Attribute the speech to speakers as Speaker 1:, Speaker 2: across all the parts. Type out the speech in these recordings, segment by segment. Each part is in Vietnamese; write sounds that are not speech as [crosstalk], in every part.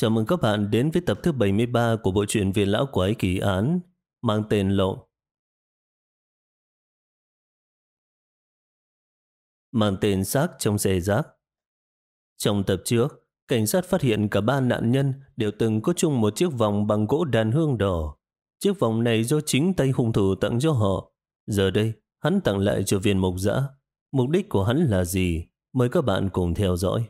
Speaker 1: Chào mừng các bạn đến với tập thứ 73 của bộ truyện Viên Lão Quái Kỳ Án mang tên Lộ. Mang tên xác trong xe rác. Trong tập trước, cảnh sát phát hiện cả ba nạn nhân đều từng có chung một chiếc vòng bằng gỗ đàn hương đỏ. Chiếc vòng này do chính tay hung thủ tặng cho họ. Giờ đây, hắn tặng lại cho viên mục giã. Mục đích của hắn là gì? Mời các bạn cùng theo dõi.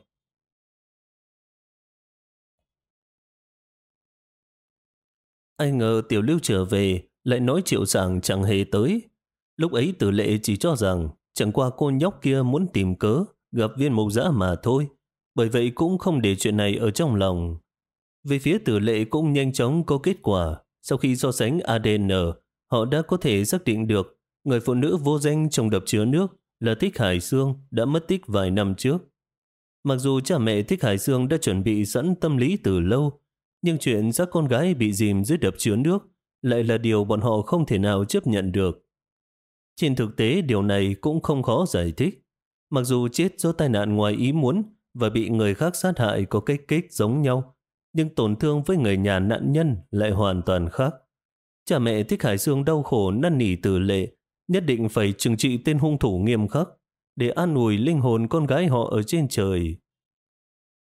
Speaker 1: Ai ngờ tiểu lưu trở về, lại nói triệu giảng chẳng hề tới. Lúc ấy tử lệ chỉ cho rằng chẳng qua cô nhóc kia muốn tìm cớ, gặp viên mục giã mà thôi. Bởi vậy cũng không để chuyện này ở trong lòng. Về phía tử lệ cũng nhanh chóng có kết quả. Sau khi so sánh ADN, họ đã có thể xác định được người phụ nữ vô danh trong đập chứa nước là Thích Hải Sương đã mất tích vài năm trước. Mặc dù cha mẹ Thích Hải Sương đã chuẩn bị sẵn tâm lý từ lâu, nhưng chuyện xác con gái bị dìm dưới đập chứa nước lại là điều bọn họ không thể nào chấp nhận được. Trên thực tế điều này cũng không khó giải thích. Mặc dù chết do tai nạn ngoài ý muốn và bị người khác sát hại có cách kích giống nhau, nhưng tổn thương với người nhà nạn nhân lại hoàn toàn khác. Cha mẹ Thích Hải Dương đau khổ năn nỉ từ lệ, nhất định phải trừng trị tên hung thủ nghiêm khắc để an ủi linh hồn con gái họ ở trên trời.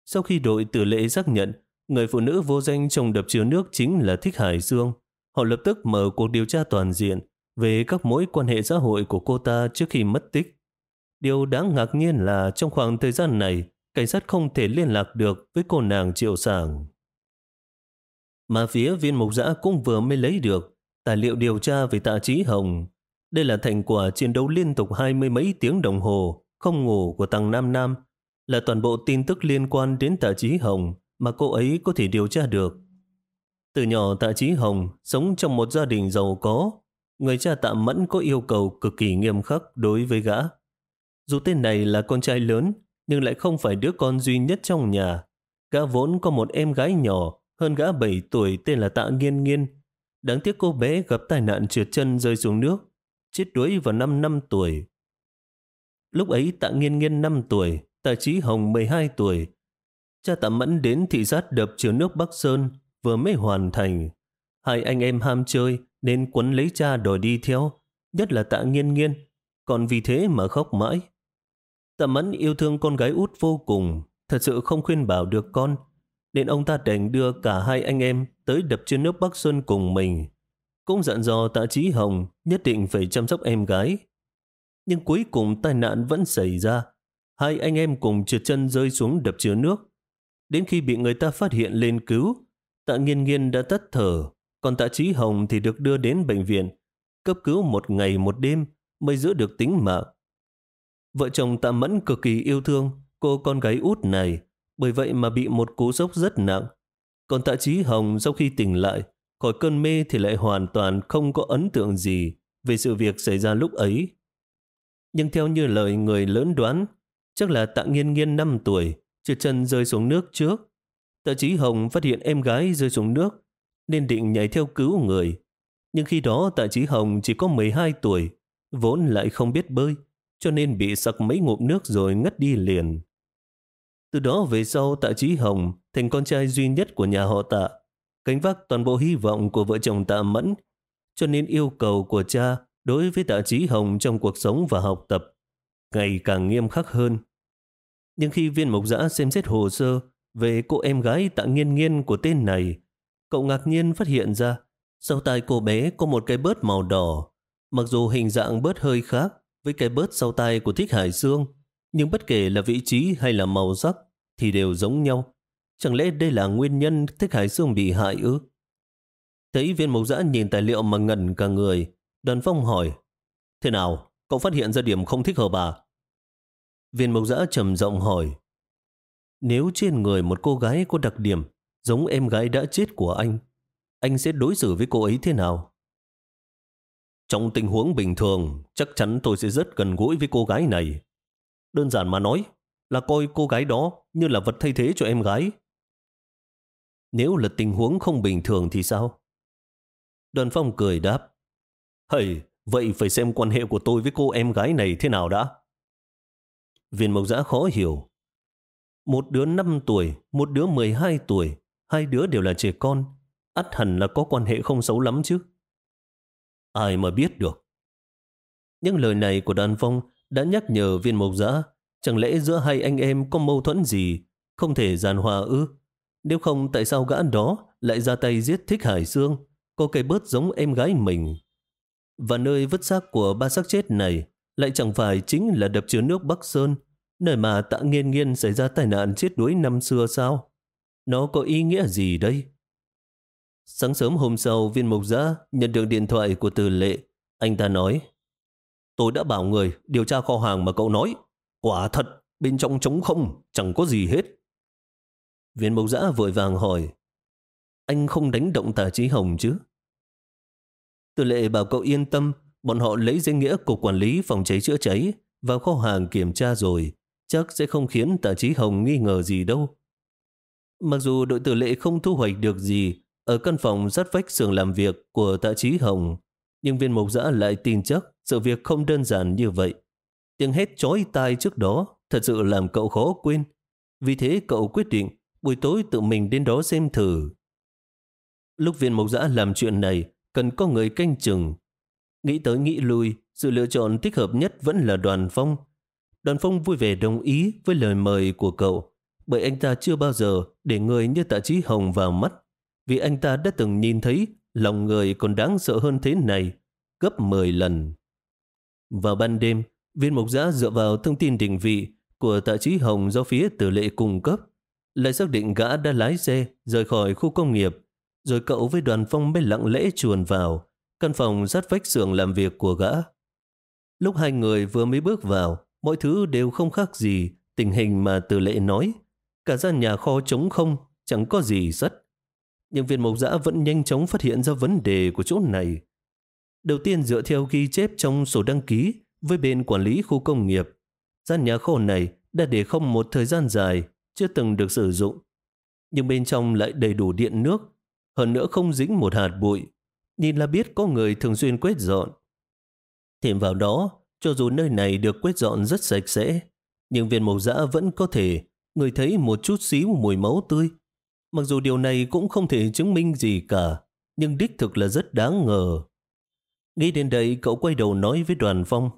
Speaker 1: Sau khi đội tử lệ xác nhận Người phụ nữ vô danh trong đập chứa nước chính là Thích Hải Dương. Họ lập tức mở cuộc điều tra toàn diện về các mối quan hệ xã hội của cô ta trước khi mất tích. Điều đáng ngạc nhiên là trong khoảng thời gian này, cảnh sát không thể liên lạc được với cô nàng Triệu Sảng. Mà phía viên mục giã cũng vừa mới lấy được tài liệu điều tra về tạ trí Hồng. Đây là thành quả chiến đấu liên tục hai mươi mấy tiếng đồng hồ, không ngủ của Tăng Nam Nam, là toàn bộ tin tức liên quan đến tạ trí Hồng mà cô ấy có thể điều tra được. Từ nhỏ Tạ Chí Hồng sống trong một gia đình giàu có, người cha Tạ Mẫn có yêu cầu cực kỳ nghiêm khắc đối với gã. Dù tên này là con trai lớn, nhưng lại không phải đứa con duy nhất trong nhà. Gã vốn có một em gái nhỏ hơn gã 7 tuổi tên là Tạ Nghiên Nghiên. Đáng tiếc cô bé gặp tai nạn trượt chân rơi xuống nước, chết đuối vào năm 5 tuổi. Lúc ấy Tạ Nghiên Nghiên 5 tuổi, Tạ Chí Hồng 12 tuổi, Cha Tạ Mẫn đến thị sát đập chứa nước Bắc Sơn vừa mới hoàn thành. Hai anh em ham chơi nên quấn lấy cha đòi đi theo, nhất là Tạ Nghiên Nghiên, còn vì thế mà khóc mãi. Tạ Mẫn yêu thương con gái út vô cùng, thật sự không khuyên bảo được con, nên ông ta đành đưa cả hai anh em tới đập chứa nước Bắc Sơn cùng mình. Cũng dặn dò Tạ Trí Hồng nhất định phải chăm sóc em gái. Nhưng cuối cùng tai nạn vẫn xảy ra. Hai anh em cùng trượt chân rơi xuống đập chứa nước. Đến khi bị người ta phát hiện lên cứu, tạ nghiên nghiên đã tắt thở, còn tạ trí hồng thì được đưa đến bệnh viện, cấp cứu một ngày một đêm mới giữ được tính mạng. Vợ chồng tạ mẫn cực kỳ yêu thương cô con gái út này, bởi vậy mà bị một cú sốc rất nặng. Còn tạ trí hồng sau khi tỉnh lại, khỏi cơn mê thì lại hoàn toàn không có ấn tượng gì về sự việc xảy ra lúc ấy. Nhưng theo như lời người lớn đoán, chắc là tạ nghiên nghiên 5 tuổi, trượt chân rơi xuống nước trước. Tạ Chí Hồng phát hiện em gái rơi xuống nước, nên định nhảy theo cứu người. Nhưng khi đó Tạ Chí Hồng chỉ có 12 tuổi, vốn lại không biết bơi, cho nên bị sặc mấy ngụm nước rồi ngất đi liền. Từ đó về sau Tạ Chí Hồng thành con trai duy nhất của nhà họ Tạ, gánh vác toàn bộ hy vọng của vợ chồng Tạ Mẫn, cho nên yêu cầu của cha đối với Tạ Chí Hồng trong cuộc sống và học tập ngày càng nghiêm khắc hơn. Nhưng khi viên mục giã xem xét hồ sơ về cô em gái tạ nghiên nghiên của tên này, cậu ngạc nhiên phát hiện ra sau tai cô bé có một cái bớt màu đỏ. Mặc dù hình dạng bớt hơi khác với cái bớt sau tai của Thích Hải Dương, nhưng bất kể là vị trí hay là màu sắc thì đều giống nhau. Chẳng lẽ đây là nguyên nhân Thích Hải Dương bị hại ư? Thấy viên mục giã nhìn tài liệu mà ngẩn cả người, đoàn phong hỏi, Thế nào, cậu phát hiện ra điểm không thích hợp à? Viên mộc giã trầm giọng hỏi, nếu trên người một cô gái có đặc điểm giống em gái đã chết của anh, anh sẽ đối xử với cô ấy thế nào? Trong tình huống bình thường, chắc chắn tôi sẽ rất gần gũi với cô gái này. Đơn giản mà nói, là coi cô gái đó như là vật thay thế cho em gái. Nếu là tình huống không bình thường thì sao? Đoàn phong cười đáp. Hầy, vậy phải xem quan hệ của tôi với cô em gái này thế nào đã? Viên mộc giã khó hiểu. Một đứa 5 tuổi, một đứa 12 tuổi, hai đứa đều là trẻ con, ắt hẳn là có quan hệ không xấu lắm chứ. Ai mà biết được. Những lời này của đàn phong đã nhắc nhở viên mộc giã, chẳng lẽ giữa hai anh em có mâu thuẫn gì, không thể giàn hòa ư? Nếu không tại sao gã đó lại ra tay giết thích Hải Dương, có cây bớt giống em gái mình. Và nơi vứt xác của ba xác chết này lại chẳng phải chính là đập chứa nước Bắc Sơn, nơi mà tạ nghiên nghiên xảy ra tai nạn chết đuối năm xưa sao? Nó có ý nghĩa gì đây? Sáng sớm hôm sau, viên mục giã nhận được điện thoại của từ lệ. Anh ta nói, tôi đã bảo người điều tra kho hàng mà cậu nói. Quả thật, bên trong trống không, chẳng có gì hết. Viên mục giã vội vàng hỏi, anh không đánh động tà trí hồng chứ? Từ lệ bảo cậu yên tâm, bọn họ lấy danh nghĩa Cục Quản lý Phòng cháy chữa cháy vào kho hàng kiểm tra rồi, chắc sẽ không khiến Tạ trí hồng nghi ngờ gì đâu. Mặc dù đội tử lệ không thu hoạch được gì ở căn phòng rất vách xưởng làm việc của tạ trí hồng, nhưng viên Mộc giã lại tin chắc sự việc không đơn giản như vậy. Tiếng hét chói tai trước đó thật sự làm cậu khó quên. Vì thế cậu quyết định buổi tối tự mình đến đó xem thử. Lúc viên mộc giã làm chuyện này, cần có người canh chừng. Nghĩ tới nghĩ lui, sự lựa chọn thích hợp nhất vẫn là đoàn phong. Đoàn phong vui vẻ đồng ý với lời mời của cậu, bởi anh ta chưa bao giờ để người như tạ trí hồng vào mắt. Vì anh ta đã từng nhìn thấy lòng người còn đáng sợ hơn thế này, gấp 10 lần. Vào ban đêm, viên mục giã dựa vào thông tin định vị của tạ trí hồng do phía tử lệ cung cấp, lại xác định gã đã lái xe rời khỏi khu công nghiệp rồi cậu với đoàn phong mới lặng lẽ chuồn vào căn phòng rất vách xưởng làm việc của gã. Lúc hai người vừa mới bước vào, mọi thứ đều không khác gì tình hình mà từ lệ nói. Cả gian nhà kho trống không, chẳng có gì rất. Nhưng viên mộc giã vẫn nhanh chóng phát hiện ra vấn đề của chỗ này. Đầu tiên dựa theo ghi chép trong sổ đăng ký với bên quản lý khu công nghiệp, gian nhà kho này đã để không một thời gian dài, chưa từng được sử dụng. Nhưng bên trong lại đầy đủ điện nước, hơn nữa không dính một hạt bụi, nhìn là biết có người thường xuyên quét dọn. Thêm vào đó, cho dù nơi này được quét dọn rất sạch sẽ, nhưng viên mộc dã vẫn có thể người thấy một chút xíu mùi máu tươi. Mặc dù điều này cũng không thể chứng minh gì cả, nhưng đích thực là rất đáng ngờ. Nghĩ đến đây, cậu quay đầu nói với đoàn phong.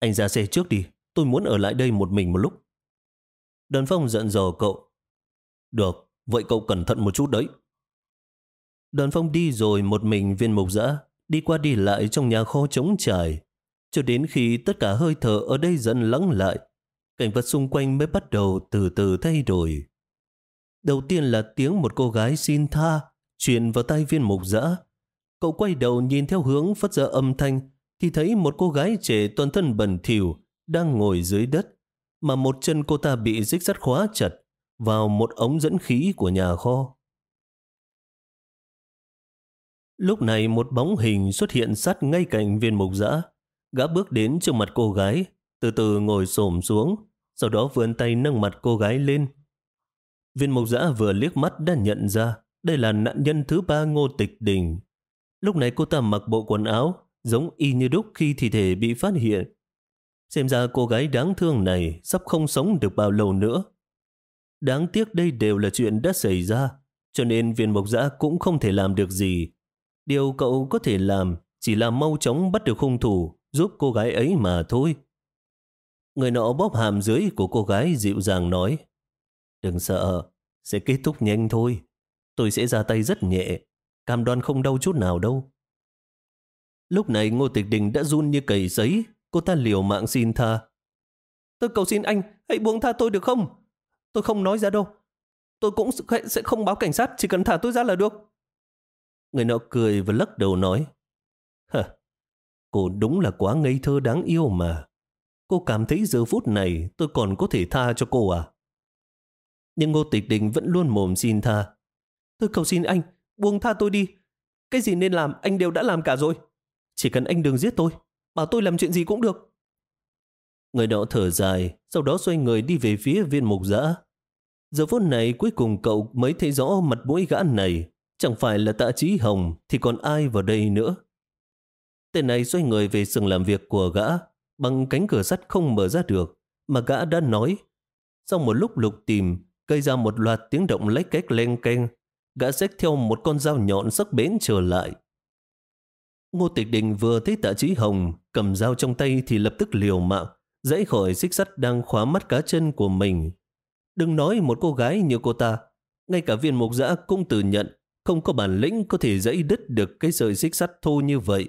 Speaker 1: Anh ra xe trước đi, tôi muốn ở lại đây một mình một lúc. Đoàn phong giận dò cậu. Được, vậy cậu cẩn thận một chút đấy. Đoàn phong đi rồi một mình viên mục dã đi qua đi lại trong nhà kho trống trải, cho đến khi tất cả hơi thở ở đây dần lắng lại, cảnh vật xung quanh mới bắt đầu từ từ thay đổi. Đầu tiên là tiếng một cô gái xin tha, truyền vào tay viên mục dã. Cậu quay đầu nhìn theo hướng phát ra âm thanh, thì thấy một cô gái trẻ toàn thân bẩn thỉu đang ngồi dưới đất, mà một chân cô ta bị dích sắt khóa chặt vào một ống dẫn khí của nhà kho. Lúc này một bóng hình xuất hiện sát ngay cạnh viên mục giã. Gã bước đến trước mặt cô gái, từ từ ngồi xổm xuống, sau đó vươn tay nâng mặt cô gái lên. Viên mục giã vừa liếc mắt đã nhận ra đây là nạn nhân thứ ba Ngô Tịch Đình. Lúc này cô ta mặc bộ quần áo giống y như đúc khi thi thể bị phát hiện. Xem ra cô gái đáng thương này sắp không sống được bao lâu nữa. Đáng tiếc đây đều là chuyện đã xảy ra, cho nên viên mộc giã cũng không thể làm được gì Điều cậu có thể làm chỉ là mau chóng bắt được hung thủ giúp cô gái ấy mà thôi. Người nọ bóp hàm dưới của cô gái dịu dàng nói Đừng sợ, sẽ kết thúc nhanh thôi. Tôi sẽ ra tay rất nhẹ, cam đoan không đau chút nào đâu. Lúc này Ngô Tịch Đình đã run như cầy giấy, cô ta liều mạng xin tha. Tôi cầu xin anh, hãy buông tha tôi được không? Tôi không nói ra đâu. Tôi cũng sẽ không báo cảnh sát, chỉ cần thả tôi ra là được. Người nọ cười và lắc đầu nói, Hờ, cô đúng là quá ngây thơ đáng yêu mà. Cô cảm thấy giờ phút này tôi còn có thể tha cho cô à? Nhưng Ngô Tịch Đình vẫn luôn mồm xin tha. Tôi cầu xin anh, buông tha tôi đi. Cái gì nên làm anh đều đã làm cả rồi. Chỉ cần anh đừng giết tôi, bảo tôi làm chuyện gì cũng được. Người đó thở dài, sau đó xoay người đi về phía viên mục giã. Giờ phút này cuối cùng cậu mới thấy rõ mặt mũi gã này Chẳng phải là tạ trí hồng thì còn ai vào đây nữa. Tên này xoay người về sừng làm việc của gã bằng cánh cửa sắt không mở ra được mà gã đã nói. Sau một lúc lục tìm gây ra một loạt tiếng động lách cách len keng gã xách theo một con dao nhọn sắc bén trở lại. Ngô Tịch Đình vừa thấy tạ trí hồng cầm dao trong tay thì lập tức liều mạng, dãy khỏi xích sắt đang khóa mắt cá chân của mình. Đừng nói một cô gái như cô ta, ngay cả viên mục giã cũng tự nhận không có bản lĩnh có thể dẫy đứt được cái sợi xích sắt thô như vậy.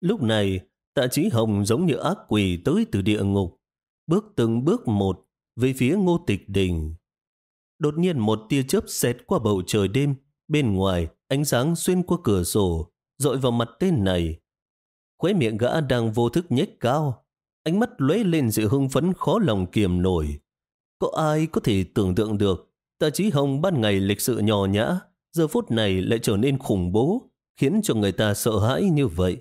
Speaker 1: Lúc này, tạ trí hồng giống như ác quỷ tới từ địa ngục, bước từng bước một về phía ngô tịch đình. Đột nhiên một tia chớp xẹt qua bầu trời đêm, bên ngoài ánh sáng xuyên qua cửa sổ, dội vào mặt tên này. Khóe miệng gã đang vô thức nhếch cao, ánh mắt lóe lên sự hưng phấn khó lòng kiềm nổi. Có ai có thể tưởng tượng được tạ Chí hồng ban ngày lịch sự nhỏ nhã, giờ phút này lại trở nên khủng bố, khiến cho người ta sợ hãi như vậy.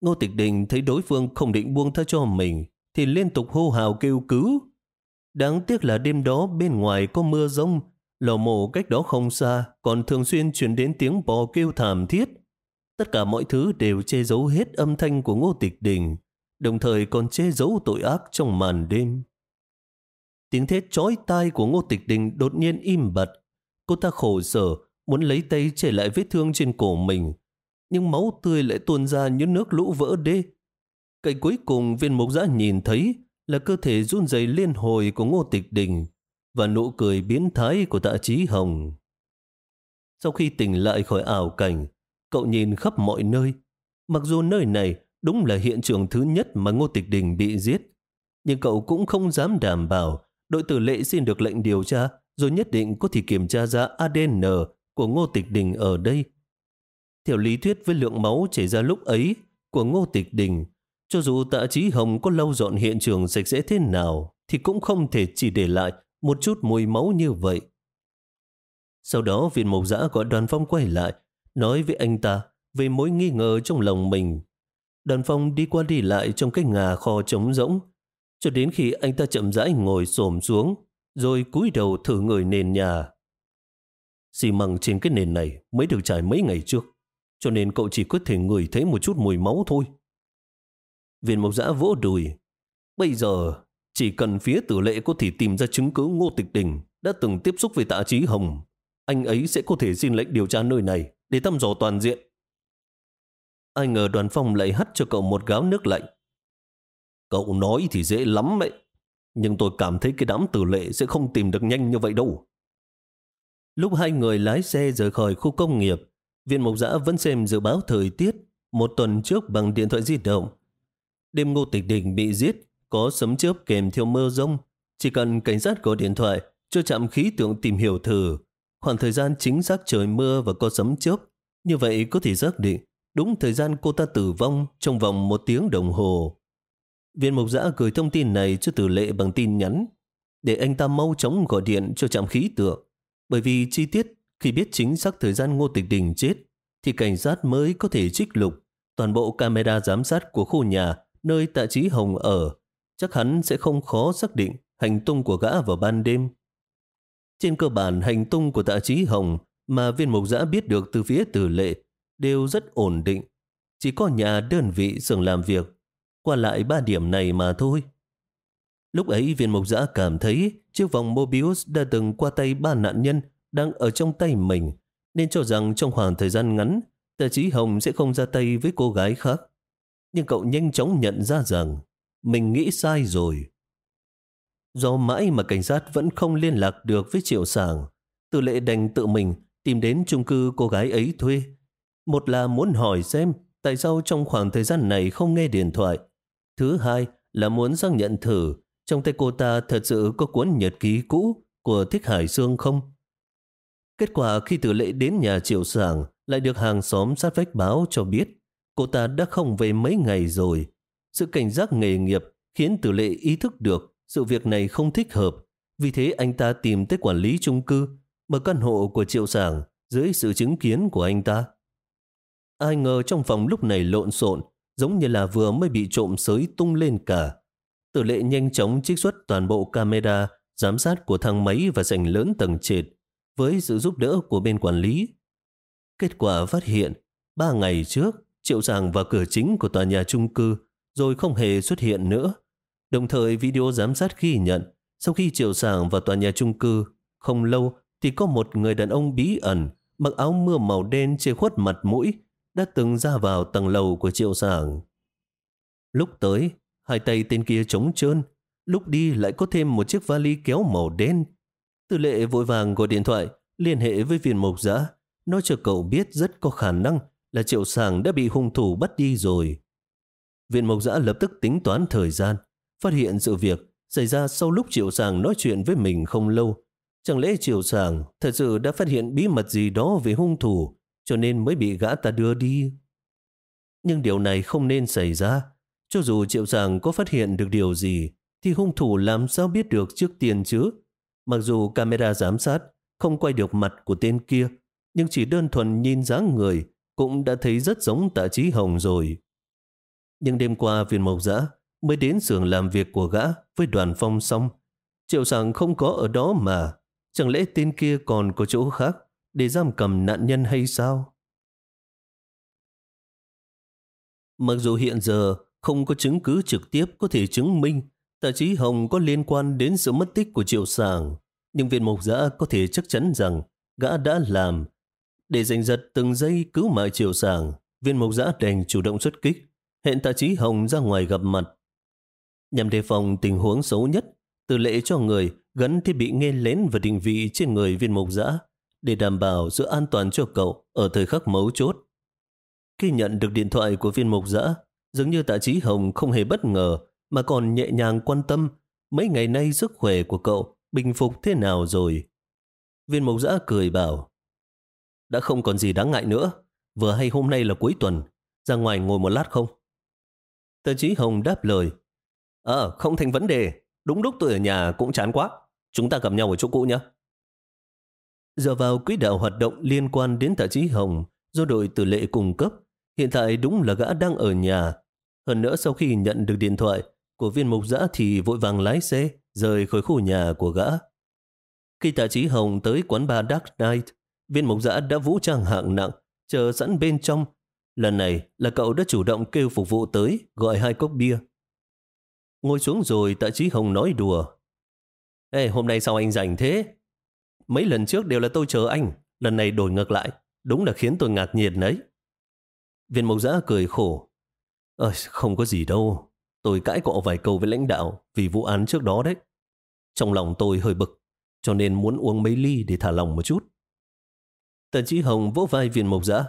Speaker 1: Ngô Tịch Đình thấy đối phương không định buông tha cho mình, thì liên tục hô hào kêu cứu. Đáng tiếc là đêm đó bên ngoài có mưa rông, lò mổ cách đó không xa, còn thường xuyên truyền đến tiếng bò kêu thảm thiết. Tất cả mọi thứ đều che giấu hết âm thanh của Ngô Tịch Đình, đồng thời còn che giấu tội ác trong màn đêm. Tiếng thét chói tai của Ngô Tịch Đình đột nhiên im bặt. Cô ta khổ sở, muốn lấy tay che lại vết thương trên cổ mình. Nhưng máu tươi lại tuôn ra như nước lũ vỡ đê. Cái cuối cùng viên mục giã nhìn thấy là cơ thể run rẩy liên hồi của Ngô Tịch Đình và nụ cười biến thái của tạ trí hồng. Sau khi tỉnh lại khỏi ảo cảnh, cậu nhìn khắp mọi nơi. Mặc dù nơi này đúng là hiện trường thứ nhất mà Ngô Tịch Đình bị giết, nhưng cậu cũng không dám đảm bảo đội tử lệ xin được lệnh điều tra rồi nhất định có thể kiểm tra ra ADN của Ngô Tịch Đình ở đây. Theo lý thuyết với lượng máu chảy ra lúc ấy của Ngô Tịch Đình, cho dù tạ trí hồng có lâu dọn hiện trường sạch sẽ thế nào, thì cũng không thể chỉ để lại một chút mùi máu như vậy. Sau đó viện mộc giã gọi đoàn phong quay lại, nói với anh ta về mối nghi ngờ trong lòng mình. Đoàn phong đi qua đi lại trong cái ngà kho trống rỗng, cho đến khi anh ta chậm rãi ngồi xổm xuống, rồi cúi đầu thử người nền nhà. Xi măng trên cái nền này mới được trải mấy ngày trước, cho nên cậu chỉ có thể ngửi thấy một chút mùi máu thôi. Viên mộc giã vỗ đùi. Bây giờ, chỉ cần phía tử lệ có thể tìm ra chứng cứ ngô tịch đình đã từng tiếp xúc với tạ trí hồng, anh ấy sẽ có thể xin lệnh điều tra nơi này để thăm dò toàn diện. Ai ngờ đoàn phong lại hắt cho cậu một gáo nước lạnh. Cậu nói thì dễ lắm ấy. nhưng tôi cảm thấy cái đám tử lệ sẽ không tìm được nhanh như vậy đâu. Lúc hai người lái xe rời khỏi khu công nghiệp, viên mộc giã vẫn xem dự báo thời tiết một tuần trước bằng điện thoại di động. Đêm ngô tịch đình bị giết, có sấm chớp kèm theo mưa rông. Chỉ cần cảnh sát có điện thoại, cho chạm khí tượng tìm hiểu thử. Khoảng thời gian chính xác trời mưa và có sấm chớp. Như vậy có thể xác định đúng thời gian cô ta tử vong trong vòng một tiếng đồng hồ. Viên mục giã gửi thông tin này cho tử lệ bằng tin nhắn, để anh ta mau chóng gọi điện cho trạm khí tượng. Bởi vì chi tiết, khi biết chính xác thời gian Ngô Tịch Đình chết, thì cảnh sát mới có thể trích lục toàn bộ camera giám sát của khu nhà nơi tạ trí hồng ở. Chắc hắn sẽ không khó xác định hành tung của gã vào ban đêm. Trên cơ bản, hành tung của tạ trí hồng mà viên mục giã biết được từ phía tử lệ đều rất ổn định. Chỉ có nhà đơn vị xưởng làm việc qua lại ba điểm này mà thôi. Lúc ấy viên mục giã cảm thấy chiếc vòng Mobius đã từng qua tay ba nạn nhân đang ở trong tay mình, nên cho rằng trong khoảng thời gian ngắn, Tạ trí Hồng sẽ không ra tay với cô gái khác. Nhưng cậu nhanh chóng nhận ra rằng mình nghĩ sai rồi. Do mãi mà cảnh sát vẫn không liên lạc được với Triệu Sàng, Tư lệ đành tự mình tìm đến chung cư cô gái ấy thuê. Một là muốn hỏi xem tại sao trong khoảng thời gian này không nghe điện thoại, Thứ hai là muốn xác nhận thử trong tay cô ta thật sự có cuốn nhật ký cũ của Thích Hải Dương không? Kết quả khi tử lệ đến nhà triệu sảng lại được hàng xóm sát vách báo cho biết, cô ta đã không về mấy ngày rồi. Sự cảnh giác nghề nghiệp khiến tử lệ ý thức được sự việc này không thích hợp. Vì thế anh ta tìm tới quản lý chung cư, mở căn hộ của triệu sảng dưới sự chứng kiến của anh ta. Ai ngờ trong phòng lúc này lộn xộn giống như là vừa mới bị trộm sới tung lên cả. Tử lệ nhanh chóng trích xuất toàn bộ camera giám sát của thang máy và sảnh lớn tầng trệt với sự giúp đỡ của bên quản lý. Kết quả phát hiện, ba ngày trước, Triệu Sàng vào cửa chính của tòa nhà chung cư rồi không hề xuất hiện nữa. Đồng thời video giám sát ghi nhận sau khi Triệu Sàng vào tòa nhà chung cư không lâu thì có một người đàn ông bí ẩn mặc áo mưa màu đen che khuất mặt mũi đã từng ra vào tầng lầu của triệu sảng. Lúc tới, hai tay tên kia trống trơn, lúc đi lại có thêm một chiếc vali kéo màu đen. Tư lệ vội vàng gọi điện thoại liên hệ với viên mộc giã, nói cho cậu biết rất có khả năng là triệu sàng đã bị hung thủ bắt đi rồi. Viên mộc giã lập tức tính toán thời gian, phát hiện sự việc xảy ra sau lúc triệu sàng nói chuyện với mình không lâu. Chẳng lẽ triệu sàng thật sự đã phát hiện bí mật gì đó về hung thủ cho nên mới bị gã ta đưa đi? Nhưng điều này không nên xảy ra. Cho dù triệu sàng có phát hiện được điều gì thì hung thủ làm sao biết được trước tiên chứ? Mặc dù camera giám sát không quay được mặt của tên kia, nhưng chỉ đơn thuần nhìn dáng người cũng đã thấy rất giống tạ trí hồng rồi. Nhưng đêm qua viên mộc giã mới đến xưởng làm việc của gã với đoàn phong xong. Triệu sàng không có ở đó mà, chẳng lẽ tên kia còn có chỗ khác để giam cầm nạn nhân hay sao? Mặc dù hiện giờ không có chứng cứ trực tiếp có thể chứng minh Tạ Chí Hồng có liên quan đến sự mất tích của Triệu Sàng, nhưng viên mục giã có thể chắc chắn rằng gã đã làm. Để giành giật từng giây cứu mạng Triệu Sàng, viên mục giã đành chủ động xuất kích, hẹn Tạ Chí Hồng ra ngoài gặp mặt. Nhằm đề phòng tình huống xấu nhất, từ lệ cho người gắn thiết bị nghe lén và định vị trên người viên mục giã để đảm bảo giữ an toàn cho cậu ở thời khắc mấu chốt. Khi nhận được điện thoại của viên mục giã, dường như tạ trí hồng không hề bất ngờ mà còn nhẹ nhàng quan tâm mấy ngày nay sức khỏe của cậu bình phục thế nào rồi. Viên mục giã cười bảo, đã không còn gì đáng ngại nữa, vừa hay hôm nay là cuối tuần, ra ngoài ngồi một lát không? Tạ Chí Hồng đáp lời, Ờ, không thành vấn đề, đúng lúc tôi ở nhà cũng chán quá, chúng ta gặp nhau ở chỗ cũ nhé. Giờ vào quỹ đạo hoạt động liên quan đến tạ Chí Hồng do đội tử lệ cung cấp, hiện tại đúng là gã đang ở nhà. Hơn nữa sau khi nhận được điện thoại, của viên mục giã thì vội vàng lái xe rời khỏi khu nhà của gã. Khi tạ trí hồng tới quán bar Dark Knight, viên mục giã đã vũ trang hạng nặng, chờ sẵn bên trong. Lần này là cậu đã chủ động kêu phục vụ tới, gọi hai cốc bia. Ngồi xuống rồi tạ trí hồng nói đùa. Ê, hôm nay sao anh rảnh thế? Mấy lần trước đều là tôi chờ anh, lần này đổi ngược lại. Đúng là khiến tôi ngạc nhiên đấy. Viên mộc giã cười khổ. Ơi, không có gì đâu. Tôi cãi cọ vài câu với lãnh đạo vì vụ án trước đó đấy. Trong lòng tôi hơi bực, cho nên muốn uống mấy ly để thả lòng một chút. Tần Chí Hồng vỗ vai viên mộc giã.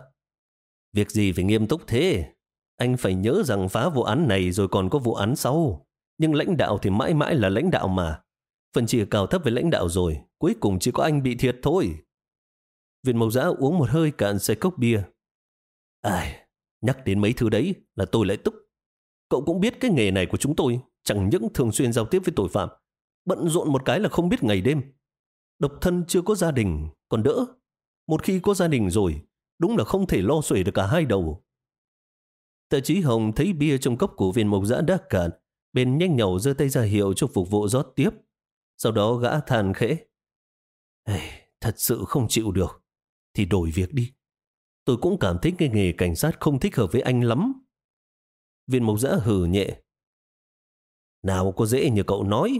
Speaker 1: Việc gì phải nghiêm túc thế? Anh phải nhớ rằng phá vụ án này rồi còn có vụ án sau. Nhưng lãnh đạo thì mãi mãi là lãnh đạo mà. Phần chỉ cào thấp với lãnh đạo rồi, cuối cùng chỉ có anh bị thiệt thôi. Viên mộc giã uống một hơi cạn xe cốc bia. Ai, nhắc đến mấy thứ đấy là tôi lại tức. Cậu cũng biết cái nghề này của chúng tôi chẳng những thường xuyên giao tiếp với tội phạm, bận rộn một cái là không biết ngày đêm. Độc thân chưa có gia đình, còn đỡ. Một khi có gia đình rồi, đúng là không thể lo xuể được cả hai đầu. Tạ Chí Hồng thấy bia trong cốc của viên mộc giã đã cạn, bên nhanh nhẩu giơ tay ra hiệu cho phục vụ rót tiếp. Sau đó gã than khẽ. Thật sự không chịu được, thì đổi việc đi. Tôi cũng cảm thấy cái nghề cảnh sát không thích hợp với anh lắm. Viên mộc giã hừ nhẹ. Nào có dễ như cậu nói.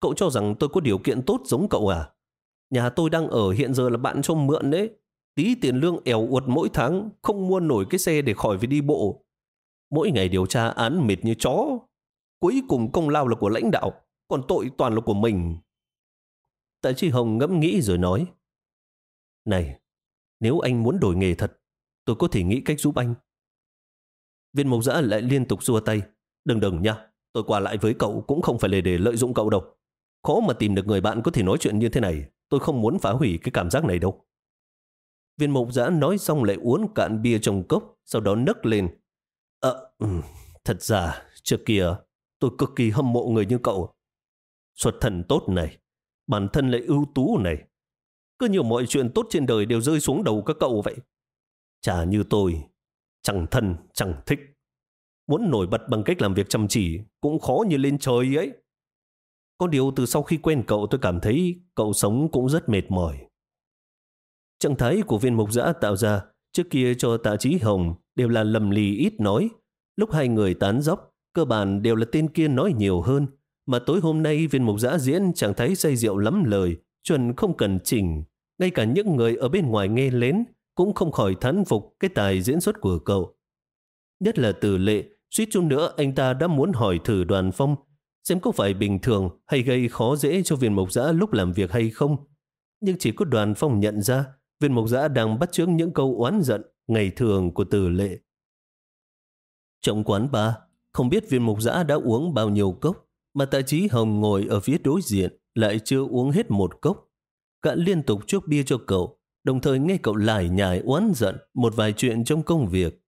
Speaker 1: Cậu cho rằng tôi có điều kiện tốt giống cậu à? Nhà tôi đang ở hiện giờ là bạn cho mượn đấy. Tí tiền lương èo uột mỗi tháng, không mua nổi cái xe để khỏi phải đi bộ. Mỗi ngày điều tra án mệt như chó. Cuối cùng công lao là của lãnh đạo, còn tội toàn là của mình. Tại chị Hồng ngẫm nghĩ rồi nói. Này, nếu anh muốn đổi nghề thật, tôi có thể nghĩ cách giúp anh. Viên mộc giã lại liên tục xua tay. Đừng đừng nha, tôi qua lại với cậu cũng không phải là để lợi dụng cậu đâu. Khó mà tìm được người bạn có thể nói chuyện như thế này. Tôi không muốn phá hủy cái cảm giác này đâu. Viên mộc giã nói xong lại uống cạn bia trong cốc, sau đó nấc lên. Ờ, thật ra, trước kia, tôi cực kỳ hâm mộ người như cậu. Xuất thần tốt này, bản thân lại ưu tú này. Cứ nhiều mọi chuyện tốt trên đời đều rơi xuống đầu các cậu vậy. Chả như tôi, chẳng thân, chẳng thích. Muốn nổi bật bằng cách làm việc chăm chỉ cũng khó như lên trời ấy. Có điều từ sau khi quen cậu tôi cảm thấy cậu sống cũng rất mệt mỏi. Trạng thái của viên mục giã tạo ra trước kia cho tạ trí hồng đều là lầm lì ít nói. Lúc hai người tán dốc, cơ bản đều là tên kia nói nhiều hơn. Mà tối hôm nay viên mục giã diễn chẳng thấy say rượu lắm lời, chuẩn không cần chỉnh. Ngay cả những người ở bên ngoài nghe lén cũng không khỏi thán phục cái tài diễn xuất của cậu. Nhất là từ lệ, suýt chút nữa anh ta đã muốn hỏi thử đoàn phong xem có phải bình thường hay gây khó dễ cho viên mộc giã lúc làm việc hay không. Nhưng chỉ có đoàn phong nhận ra viên mộc giã đang bắt chước những câu oán giận ngày thường của từ lệ. Trong quán bar, không biết viên mục giã đã uống bao nhiêu cốc, mà tạ trí hồng ngồi ở phía đối diện lại chưa uống hết một cốc. cạn liên tục chúc bia cho cậu, đồng thời nghe cậu lải nhải oán giận một vài chuyện trong công việc.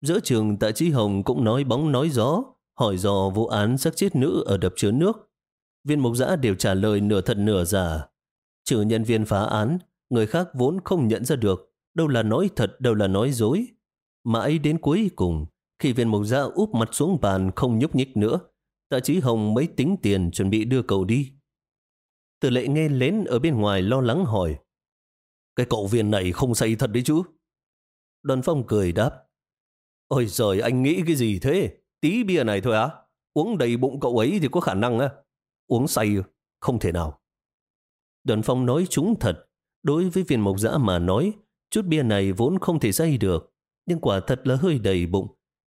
Speaker 1: Giữa trường tạ trí hồng cũng nói bóng nói gió, hỏi dò vụ án xác chết nữ ở đập chứa nước. Viên mục giã đều trả lời nửa thật nửa giả. Trừ nhân viên phá án, người khác vốn không nhận ra được đâu là nói thật, đâu là nói dối. Mãi đến cuối cùng, khi viên mục giã úp mặt xuống bàn không nhúc nhích nữa, tạ Chí hồng mới tính tiền chuẩn bị đưa cậu đi. Từ lệ nghe lén ở bên ngoài lo lắng hỏi, cái cậu viên này không say thật đấy chứ? Đoàn phong cười đáp, Ôi giời, anh nghĩ cái gì thế? Tí bia này thôi á? Uống đầy bụng cậu ấy thì có khả năng á. Uống say, không thể nào. Đoàn phong nói chúng thật. Đối với viên mộc dã mà nói, chút bia này vốn không thể say được. Nhưng quả thật là hơi đầy bụng.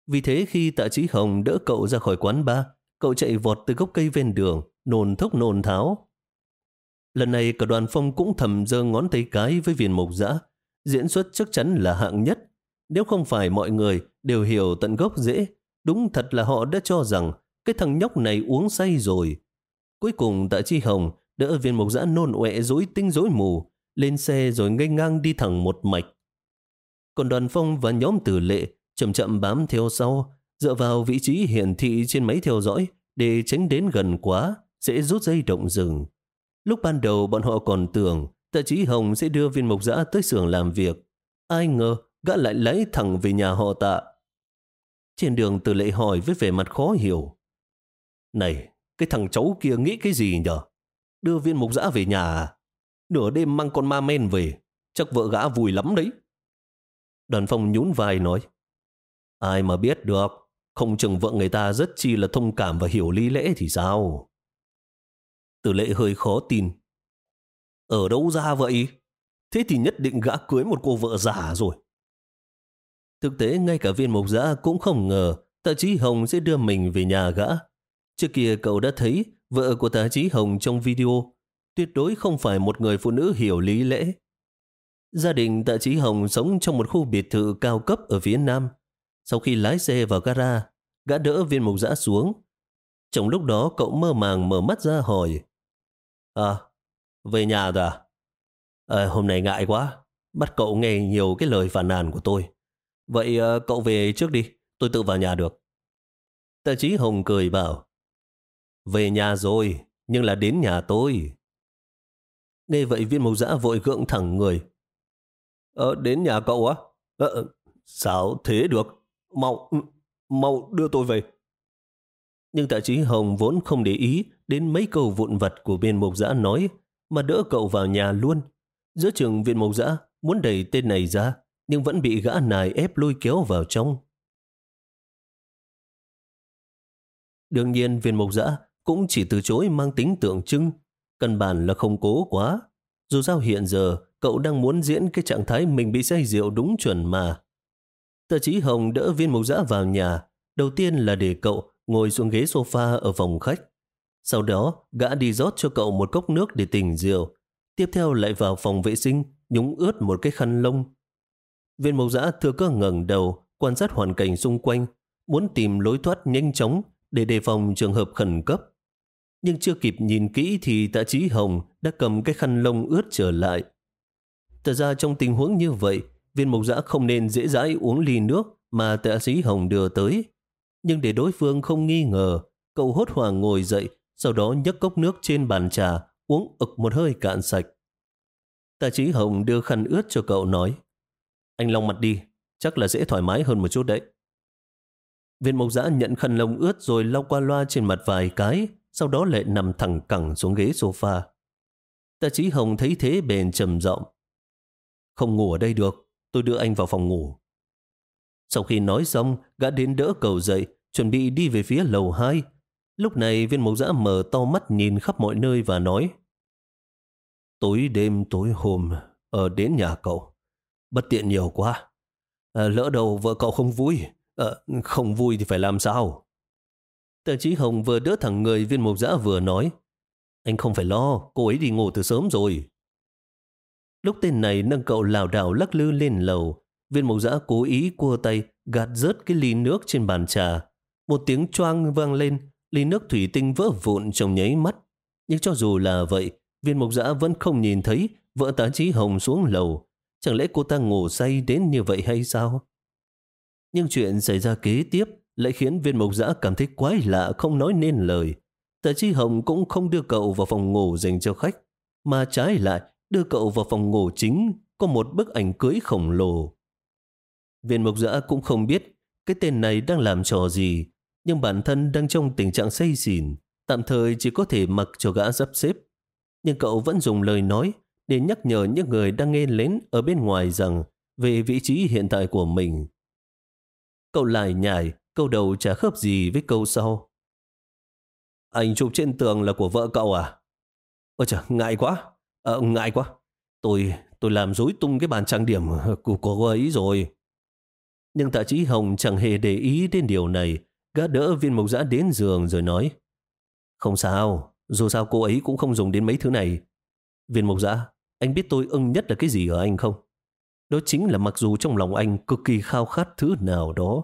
Speaker 1: Vì thế khi tạ trí hồng đỡ cậu ra khỏi quán ba, cậu chạy vọt từ gốc cây ven đường, nồn thốc nồn tháo. Lần này cả đoàn phong cũng thầm giơ ngón tay cái với viên mộc dã. Diễn xuất chắc chắn là hạng nhất. Nếu không phải mọi người đều hiểu tận gốc dễ, đúng thật là họ đã cho rằng cái thằng nhóc này uống say rồi. Cuối cùng tạ chi hồng đỡ viên mộc dã nôn ọe dối tinh dối mù, lên xe rồi ngay ngang đi thẳng một mạch. Còn đoàn phong và nhóm tử lệ chậm chậm bám theo sau, dựa vào vị trí hiển thị trên máy theo dõi để tránh đến gần quá, sẽ rút dây động rừng. Lúc ban đầu bọn họ còn tưởng tạ trí hồng sẽ đưa viên mộc giã tới xưởng làm việc. Ai ngờ gã lại lấy thẳng về nhà họ tạ. Trên đường từ lệ hỏi với vẻ mặt khó hiểu. Này, cái thằng cháu kia nghĩ cái gì nhở? Đưa viên mục giã về nhà à? Nửa đêm mang con ma men về, chắc vợ gã vui lắm đấy. Đoàn phong nhún vai nói. Ai mà biết được, không chừng vợ người ta rất chi là thông cảm và hiểu lý lẽ thì sao? Từ lệ hơi khó tin. Ở đâu ra vậy? Thế thì nhất định gã cưới một cô vợ giả rồi. Thực tế ngay cả viên mục giã cũng không ngờ tạ trí hồng sẽ đưa mình về nhà gã. Trước kia cậu đã thấy vợ của tạ trí hồng trong video, tuyệt đối không phải một người phụ nữ hiểu lý lẽ. Gia đình tạ trí hồng sống trong một khu biệt thự cao cấp ở phía nam. Sau khi lái xe vào gara, gã đỡ viên mục giã xuống. Trong lúc đó cậu mơ màng mở mắt ra hỏi À, về nhà rồi à? à hôm nay ngại quá, bắt cậu nghe nhiều cái lời phản nàn của tôi. Vậy à, cậu về trước đi, tôi tự vào nhà được. Tạ trí Hồng cười bảo, về nhà rồi, nhưng là đến nhà tôi. Nghe vậy viên mộc giã vội gượng thẳng người. Ờ, đến nhà cậu á? Ờ, ờ sao thế được? Mau, ừ, mau đưa tôi về. Nhưng tạ trí Hồng vốn không để ý đến mấy câu vụn vặt của viên mộc giã nói, mà đỡ cậu vào nhà luôn. Giữa trường viên mộc giã muốn đẩy tên này ra, nhưng vẫn bị gã nài ép lôi kéo vào trong. Đương nhiên viên mộc giã cũng chỉ từ chối mang tính tượng trưng, căn bản là không cố quá. Dù sao hiện giờ cậu đang muốn diễn cái trạng thái mình bị say rượu đúng chuẩn mà. Tờ chí Hồng đỡ viên mục giã vào nhà, đầu tiên là để cậu ngồi xuống ghế sofa ở phòng khách. Sau đó, gã đi rót cho cậu một cốc nước để tỉnh rượu. Tiếp theo lại vào phòng vệ sinh, nhúng ướt một cái khăn lông Viên mộc giã thừa cơ ngẩng đầu, quan sát hoàn cảnh xung quanh, muốn tìm lối thoát nhanh chóng để đề phòng trường hợp khẩn cấp. Nhưng chưa kịp nhìn kỹ thì tạ trí hồng đã cầm cái khăn lông ướt trở lại. Thật ra trong tình huống như vậy, viên mộc giã không nên dễ dãi uống ly nước mà tạ sĩ hồng đưa tới. Nhưng để đối phương không nghi ngờ, cậu hốt hoảng ngồi dậy, sau đó nhấc cốc nước trên bàn trà, uống ực một hơi cạn sạch. Tạ sĩ hồng đưa khăn ướt cho cậu nói, anh long mặt đi, chắc là dễ thoải mái hơn một chút đấy. Viên mộc giã nhận khăn lông ướt rồi lau qua loa trên mặt vài cái, sau đó lại nằm thẳng cẳng xuống ghế sofa. Tạ trí hồng thấy thế bền trầm giọng Không ngủ ở đây được, tôi đưa anh vào phòng ngủ. Sau khi nói xong, gã đến đỡ cầu dậy, chuẩn bị đi về phía lầu 2. Lúc này viên mộc giã mở to mắt nhìn khắp mọi nơi và nói Tối đêm tối hôm ở đến nhà cậu. Bất tiện nhiều quá. À, lỡ đầu vợ cậu không vui. À, không vui thì phải làm sao? Tờ Chí Hồng vừa đỡ thẳng người viên mộc giã vừa nói. Anh không phải lo, cô ấy đi ngủ từ sớm rồi. Lúc tên này nâng cậu lảo đảo lắc lư lên lầu, viên mộc giã cố ý cua tay gạt rớt cái ly nước trên bàn trà. Một tiếng choang vang lên, ly nước thủy tinh vỡ vụn trong nháy mắt. Nhưng cho dù là vậy, viên mộc giã vẫn không nhìn thấy vợ tá trí hồng xuống lầu. Chẳng lẽ cô ta ngủ say đến như vậy hay sao? Nhưng chuyện xảy ra kế tiếp lại khiến viên mộc giã cảm thấy quái lạ không nói nên lời. Tạ Chi Hồng cũng không đưa cậu vào phòng ngủ dành cho khách, mà trái lại đưa cậu vào phòng ngủ chính có một bức ảnh cưới khổng lồ. Viên mục giã cũng không biết cái tên này đang làm trò gì, nhưng bản thân đang trong tình trạng say xỉn, tạm thời chỉ có thể mặc cho gã sắp xếp. Nhưng cậu vẫn dùng lời nói để nhắc nhở những người đang nghe lén ở bên ngoài rằng về vị trí hiện tại của mình. Cậu lại nhảy, câu đầu chả khớp gì với câu sau. ảnh chụp trên tường là của vợ cậu à? Ôi trời, ngại quá. À, ngại quá. Tôi, tôi làm rối tung cái bàn trang điểm ờ, của cô ấy rồi. Nhưng tạ trí Hồng chẳng hề để ý đến điều này. Gã đỡ viên mộc giã đến giường rồi nói. Không sao, dù sao cô ấy cũng không dùng đến mấy thứ này. Viên mộc giã, anh biết tôi ưng nhất là cái gì ở anh không? Đó chính là mặc dù trong lòng anh cực kỳ khao khát thứ nào đó,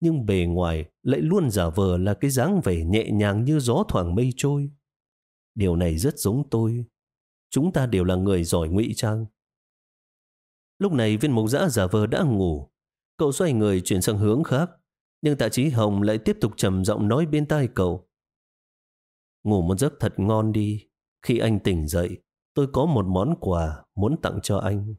Speaker 1: nhưng bề ngoài lại luôn giả vờ là cái dáng vẻ nhẹ nhàng như gió thoảng mây trôi. Điều này rất giống tôi. Chúng ta đều là người giỏi ngụy trang. Lúc này viên mục giã giả vờ đã ngủ. Cậu xoay người chuyển sang hướng khác. Nhưng tạ trí hồng lại tiếp tục trầm giọng nói bên tai cậu. Ngủ một giấc thật ngon đi. Khi anh tỉnh dậy, tôi có một món quà muốn tặng cho anh.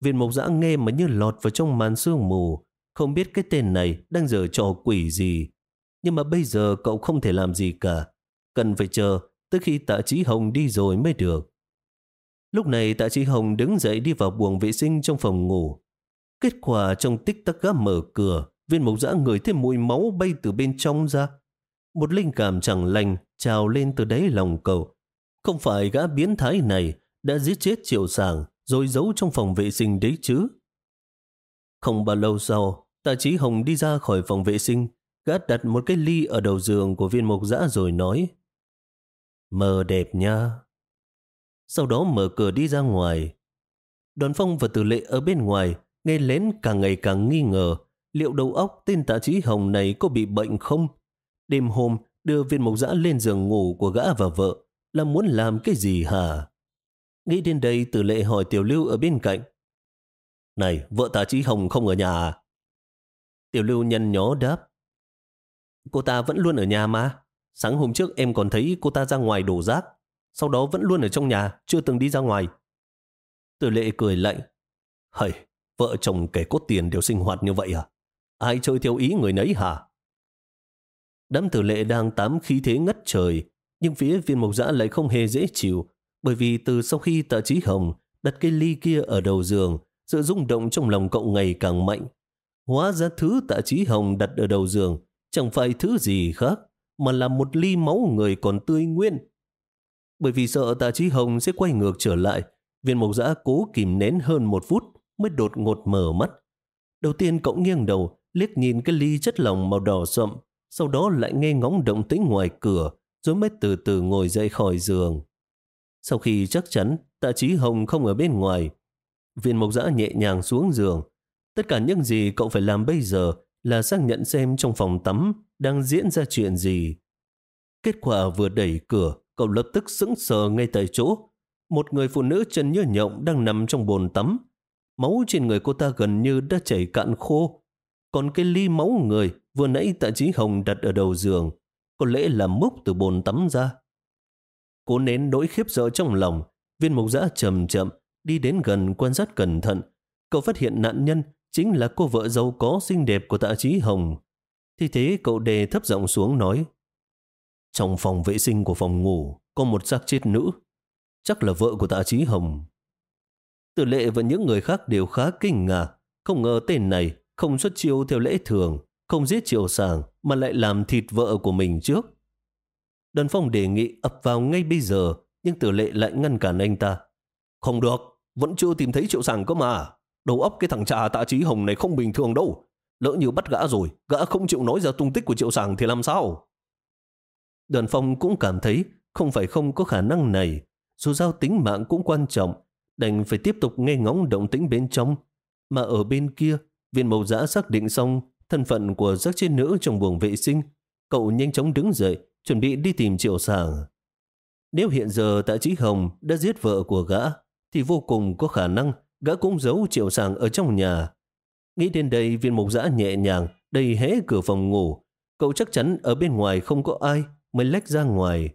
Speaker 1: Viên mục giã nghe mà như lọt vào trong màn sương mù, không biết cái tên này đang giờ trò quỷ gì. Nhưng mà bây giờ cậu không thể làm gì cả. Cần phải chờ tới khi tạ trí hồng đi rồi mới được. Lúc này tạ trí hồng đứng dậy đi vào buồng vệ sinh trong phòng ngủ. Kết quả trong tích tắc gã mở cửa, viên mộc dã ngửi thêm mùi máu bay từ bên trong ra. Một linh cảm chẳng lành trào lên từ đáy lòng cậu. Không phải gã biến thái này đã giết chết triệu sàng rồi giấu trong phòng vệ sinh đấy chứ. Không bao lâu sau, tạ trí hồng đi ra khỏi phòng vệ sinh, gã đặt một cái ly ở đầu giường của viên mộc dã rồi nói Mơ đẹp nha. Sau đó mở cửa đi ra ngoài. Đoàn phong và tử lệ ở bên ngoài nghe lén càng ngày càng nghi ngờ liệu đầu óc tên tạ trí hồng này có bị bệnh không. Đêm hôm đưa viên mộc dã lên giường ngủ của gã và vợ là muốn làm cái gì hả? Nghĩ đến đây tử lệ hỏi tiểu lưu ở bên cạnh. Này, vợ tạ trí hồng không ở nhà à? Tiểu lưu nhăn nhó đáp. Cô ta vẫn luôn ở nhà mà. Sáng hôm trước em còn thấy cô ta ra ngoài đổ rác, sau đó vẫn luôn ở trong nhà, chưa từng đi ra ngoài. Tử lệ cười lạnh. Hầy, vợ chồng kẻ cốt tiền đều sinh hoạt như vậy à? Ai chơi theo ý người nấy hả? Đám tử lệ đang tám khí thế ngất trời, nhưng phía viên mộc dã lại không hề dễ chịu, bởi vì từ sau khi tạ trí hồng đặt cái ly kia ở đầu giường, sự rung động trong lòng cậu ngày càng mạnh. Hóa ra thứ tạ trí hồng đặt ở đầu giường chẳng phải thứ gì khác mà là một ly máu người còn tươi nguyên. Bởi vì sợ tạ trí hồng sẽ quay ngược trở lại, viên mộc giã cố kìm nén hơn một phút mới đột ngột mở mắt. Đầu tiên cậu nghiêng đầu, liếc nhìn cái ly chất lỏng màu đỏ sậm, sau đó lại nghe ngóng động tĩnh ngoài cửa, rồi mới từ từ ngồi dậy khỏi giường. Sau khi chắc chắn tạ trí hồng không ở bên ngoài, viên mộc giã nhẹ nhàng xuống giường. Tất cả những gì cậu phải làm bây giờ là xác nhận xem trong phòng tắm đang diễn ra chuyện gì. Kết quả vừa đẩy cửa, cậu lập tức sững sờ ngay tại chỗ. Một người phụ nữ chân như nhộng đang nằm trong bồn tắm. Máu trên người cô ta gần như đã chảy cạn khô. Còn cái ly máu người vừa nãy tạ trí hồng đặt ở đầu giường, có lẽ là múc từ bồn tắm ra. Cố nén nỗi khiếp sợ trong lòng, viên mục giã chậm chậm đi đến gần quan sát cẩn thận. Cậu phát hiện nạn nhân chính là cô vợ giàu có xinh đẹp của tạ trí hồng. Thì thế cậu đề thấp giọng xuống nói Trong phòng vệ sinh của phòng ngủ có một xác chết nữ. Chắc là vợ của tạ trí hồng. Tử lệ và những người khác đều khá kinh ngạc. Không ngờ tên này không xuất chiêu theo lễ thường, không giết triệu sàng mà lại làm thịt vợ của mình trước. Đơn phong đề nghị ập vào ngay bây giờ nhưng tử lệ lại ngăn cản anh ta. Không được, vẫn chưa tìm thấy triệu sàng cơ mà. Đầu óc cái thằng trà tạ trí hồng này không bình thường đâu. Lỡ như bắt gã rồi, gã không chịu nói ra tung tích của triệu sàng thì làm sao? Đoàn phong cũng cảm thấy không phải không có khả năng này. Dù giao tính mạng cũng quan trọng, đành phải tiếp tục nghe ngóng động tĩnh bên trong. Mà ở bên kia, viên mẫu giã xác định xong thân phận của giác trên nữ trong buồng vệ sinh. Cậu nhanh chóng đứng dậy, chuẩn bị đi tìm triệu sàng. Nếu hiện giờ tạ trí hồng đã giết vợ của gã, thì vô cùng có khả năng gã cũng giấu triệu sàng ở trong nhà. Nghĩ đến đây, viên mục giã nhẹ nhàng, đầy hé cửa phòng ngủ. Cậu chắc chắn ở bên ngoài không có ai, mới lách ra ngoài.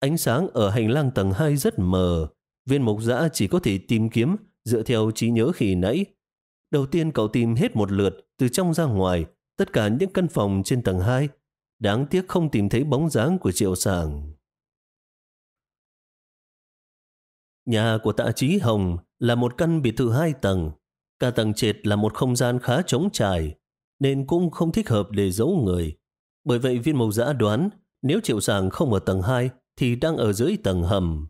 Speaker 1: Ánh sáng ở hành lang tầng 2 rất mờ. Viên mục giã chỉ có thể tìm kiếm, dựa theo trí nhớ khi nãy. Đầu tiên cậu tìm hết một lượt, từ trong ra ngoài, tất cả những căn phòng trên tầng 2. Đáng tiếc không tìm thấy bóng dáng của triệu sàng. Nhà của tạ trí Hồng là một căn biệt thự hai tầng. Cả tầng trệt là một không gian khá trống trải, nên cũng không thích hợp để giấu người. Bởi vậy viên mộc giã đoán nếu triệu sàng không ở tầng 2 thì đang ở dưới tầng hầm.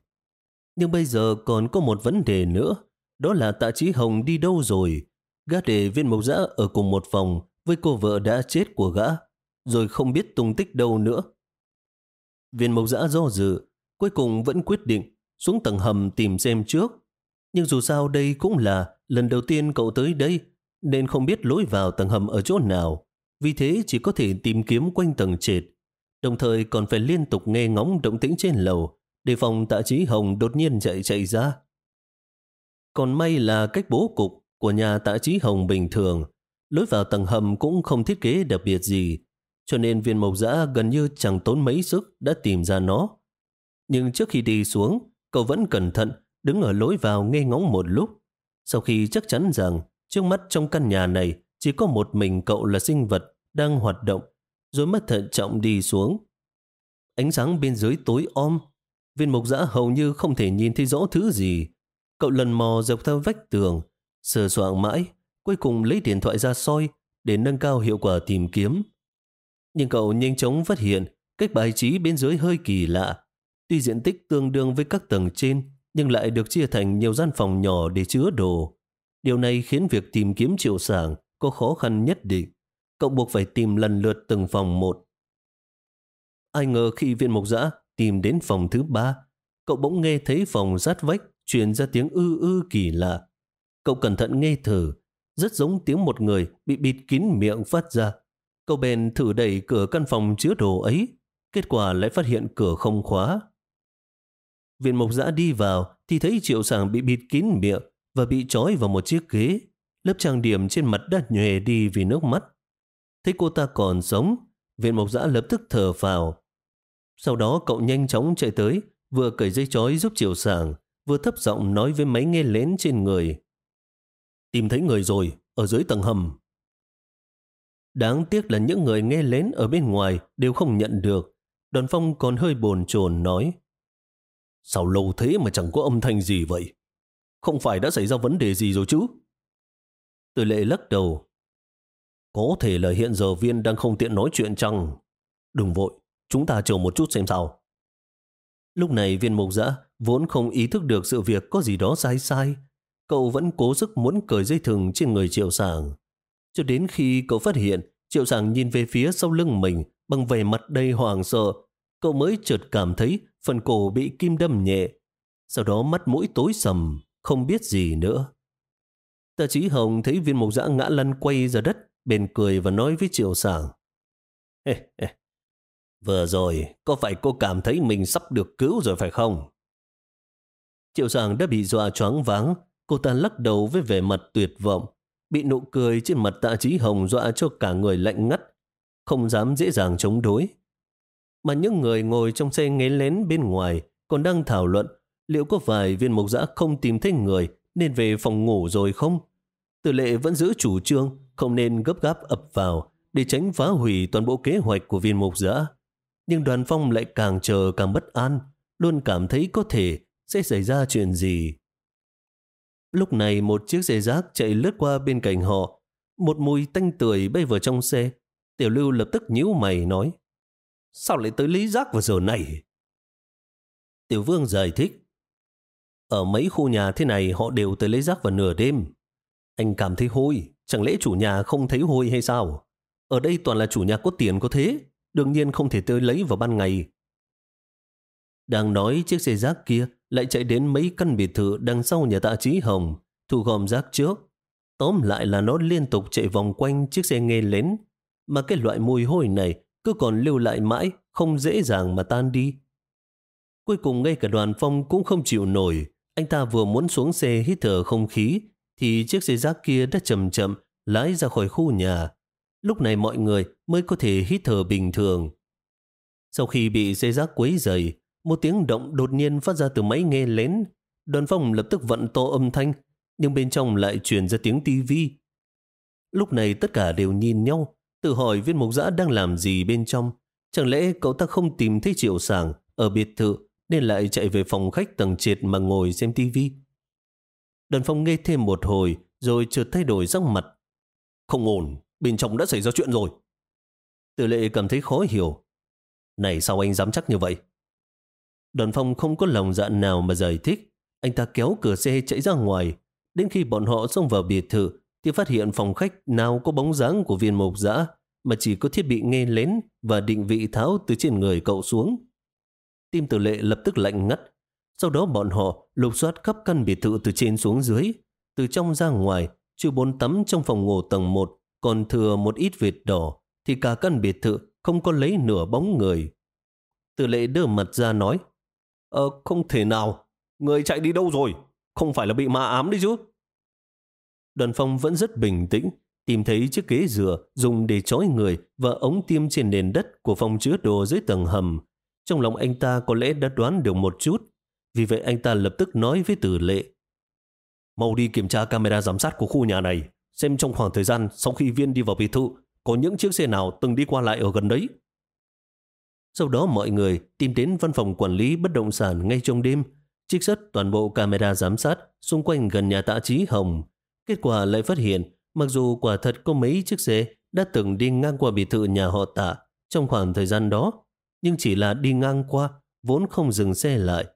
Speaker 1: Nhưng bây giờ còn có một vấn đề nữa, đó là tạ trí Hồng đi đâu rồi? Gã để viên mộc giã ở cùng một phòng với cô vợ đã chết của gã, rồi không biết tung tích đâu nữa. Viên mộc giã do dự, cuối cùng vẫn quyết định xuống tầng hầm tìm xem trước. Nhưng dù sao đây cũng là lần đầu tiên cậu tới đây, nên không biết lối vào tầng hầm ở chỗ nào. Vì thế chỉ có thể tìm kiếm quanh tầng trệt. Đồng thời còn phải liên tục nghe ngóng động tĩnh trên lầu, để phòng tạ trí hồng đột nhiên chạy chạy ra. Còn may là cách bố cục của nhà tạ trí hồng bình thường, lối vào tầng hầm cũng không thiết kế đặc biệt gì, cho nên viên mộc giã gần như chẳng tốn mấy sức đã tìm ra nó. Nhưng trước khi đi xuống, Cậu vẫn cẩn thận, đứng ở lối vào nghe ngóng một lúc. Sau khi chắc chắn rằng trước mắt trong căn nhà này chỉ có một mình cậu là sinh vật đang hoạt động, rồi mất thận trọng đi xuống. Ánh sáng bên dưới tối om, viên mục giã hầu như không thể nhìn thấy rõ thứ gì. Cậu lần mò dọc theo vách tường, sờ soạng mãi, cuối cùng lấy điện thoại ra soi để nâng cao hiệu quả tìm kiếm. Nhưng cậu nhanh chóng phát hiện cách bài trí bên dưới hơi kỳ lạ. Tuy diện tích tương đương với các tầng trên, nhưng lại được chia thành nhiều gian phòng nhỏ để chứa đồ. Điều này khiến việc tìm kiếm triệu sảng có khó khăn nhất định. Cậu buộc phải tìm lần lượt từng phòng một. Ai ngờ khi viên mục giã tìm đến phòng thứ ba, cậu bỗng nghe thấy phòng rát vách truyền ra tiếng ư ư kỳ lạ. Cậu cẩn thận nghe thử, rất giống tiếng một người bị bịt kín miệng phát ra. Cậu bèn thử đẩy cửa căn phòng chứa đồ ấy, kết quả lại phát hiện cửa không khóa. Viện mộc giã đi vào thì thấy triệu sàng bị bịt kín miệng và bị trói vào một chiếc ghế. Lớp trang điểm trên mặt đã nhòe đi vì nước mắt. Thấy cô ta còn sống, viện mộc giã lập tức thở phào. Sau đó cậu nhanh chóng chạy tới, vừa cởi dây trói giúp triệu sàng, vừa thấp giọng nói với máy nghe lén trên người. Tìm thấy người rồi, ở dưới tầng hầm. Đáng tiếc là những người nghe lén ở bên ngoài đều không nhận được. Đoàn phong còn hơi bồn chồn nói. Sao lâu thế mà chẳng có âm thanh gì vậy? Không phải đã xảy ra vấn đề gì rồi chứ? Tôi lệ lắc đầu. Có thể là hiện giờ viên đang không tiện nói chuyện chăng? Đừng vội, chúng ta chờ một chút xem sao. Lúc này viên mục dã vốn không ý thức được sự việc có gì đó sai sai. Cậu vẫn cố sức muốn cởi dây thừng trên người triệu sàng. Cho đến khi cậu phát hiện triệu sàng nhìn về phía sau lưng mình bằng vẻ mặt đầy hoàng sợ, cậu mới chợt cảm thấy phần cổ bị kim đâm nhẹ, sau đó mắt mũi tối sầm, không biết gì nữa. Tạ Chí hồng thấy viên mục dã ngã lăn quay ra đất, bền cười và nói với triệu sảng. Vừa rồi, có phải cô cảm thấy mình sắp được cứu rồi phải không? Triệu sảng đã bị dọa choáng váng, cô ta lắc đầu với vẻ mặt tuyệt vọng, bị nụ cười trên mặt tạ Chí hồng dọa cho cả người lạnh ngắt, không dám dễ dàng chống đối mà những người ngồi trong xe nghe lén bên ngoài còn đang thảo luận liệu có phải viên mộc giã không tìm thấy người nên về phòng ngủ rồi không? Tử lệ vẫn giữ chủ trương không nên gấp gáp ập vào để tránh phá hủy toàn bộ kế hoạch của viên mộc giã. Nhưng đoàn phong lại càng chờ càng bất an, luôn cảm thấy có thể sẽ xảy ra chuyện gì. Lúc này một chiếc xe rác chạy lướt qua bên cạnh họ, một mùi tanh tưởi bay vào trong xe. Tiểu lưu lập tức nhíu mày nói Sao lại tới lý giác vào giờ này? Tiểu vương giải thích. Ở mấy khu nhà thế này họ đều tới lấy rác vào nửa đêm. Anh cảm thấy hôi, chẳng lẽ chủ nhà không thấy hôi hay sao? Ở đây toàn là chủ nhà có tiền có thế, đương nhiên không thể tới lấy vào ban ngày. Đang nói chiếc xe rác kia lại chạy đến mấy căn biệt thự đằng sau nhà tạ trí hồng, thu gom rác trước. Tóm lại là nó liên tục chạy vòng quanh chiếc xe nghe lén, mà cái loại mùi hôi này cứ còn lưu lại mãi, không dễ dàng mà tan đi. Cuối cùng ngay cả đoàn phong cũng không chịu nổi, anh ta vừa muốn xuống xe hít thở không khí, thì chiếc xe rác kia đã chậm chậm lái ra khỏi khu nhà. Lúc này mọi người mới có thể hít thở bình thường. Sau khi bị xe rác quấy dày, một tiếng động đột nhiên phát ra từ máy nghe lén. Đoàn phong lập tức vận to âm thanh, nhưng bên trong lại truyền ra tiếng tivi. Lúc này tất cả đều nhìn nhau, tự hỏi viên mục giã đang làm gì bên trong. Chẳng lẽ cậu ta không tìm thấy triệu sàng ở biệt thự nên lại chạy về phòng khách tầng trệt mà ngồi xem tivi. Đoàn phong nghe thêm một hồi rồi chợt thay đổi sắc mặt. Không ổn, bên trong đã xảy ra chuyện rồi. Tử lệ cảm thấy khó hiểu. Này sao anh dám chắc như vậy? Đoàn phong không có lòng dạ nào mà giải thích. Anh ta kéo cửa xe chạy ra ngoài. Đến khi bọn họ xông vào biệt thự thì phát hiện phòng khách nào có bóng dáng của viên mộc dã mà chỉ có thiết bị nghe lén và định vị tháo từ trên người cậu xuống. Tim tử lệ lập tức lạnh ngắt. Sau đó bọn họ lục soát khắp căn biệt thự từ trên xuống dưới. Từ trong ra ngoài, trừ bốn tắm trong phòng ngủ tầng 1 còn thừa một ít vệt đỏ thì cả căn biệt thự không có lấy nửa bóng người. Tử lệ đưa mặt ra nói Ờ, không thể nào. Người chạy đi đâu rồi? Không phải là bị ma ám đấy chứ? Đoàn phong vẫn rất bình tĩnh, tìm thấy chiếc ghế dừa dùng để trói người và ống tiêm trên nền đất của phòng chứa đồ dưới tầng hầm. Trong lòng anh ta có lẽ đã đoán được một chút, vì vậy anh ta lập tức nói với tử lệ. Mau đi kiểm tra camera giám sát của khu nhà này, xem trong khoảng thời gian sau khi viên đi vào biệt thự, có những chiếc xe nào từng đi qua lại ở gần đấy. Sau đó mọi người tìm đến văn phòng quản lý bất động sản ngay trong đêm, trích xuất toàn bộ camera giám sát xung quanh gần nhà tạ trí Hồng. Kết quả lại phát hiện, mặc dù quả thật có mấy chiếc xe đã từng đi ngang qua biệt thự nhà họ tạ trong khoảng thời gian đó, nhưng chỉ là đi ngang qua, vốn không dừng xe lại.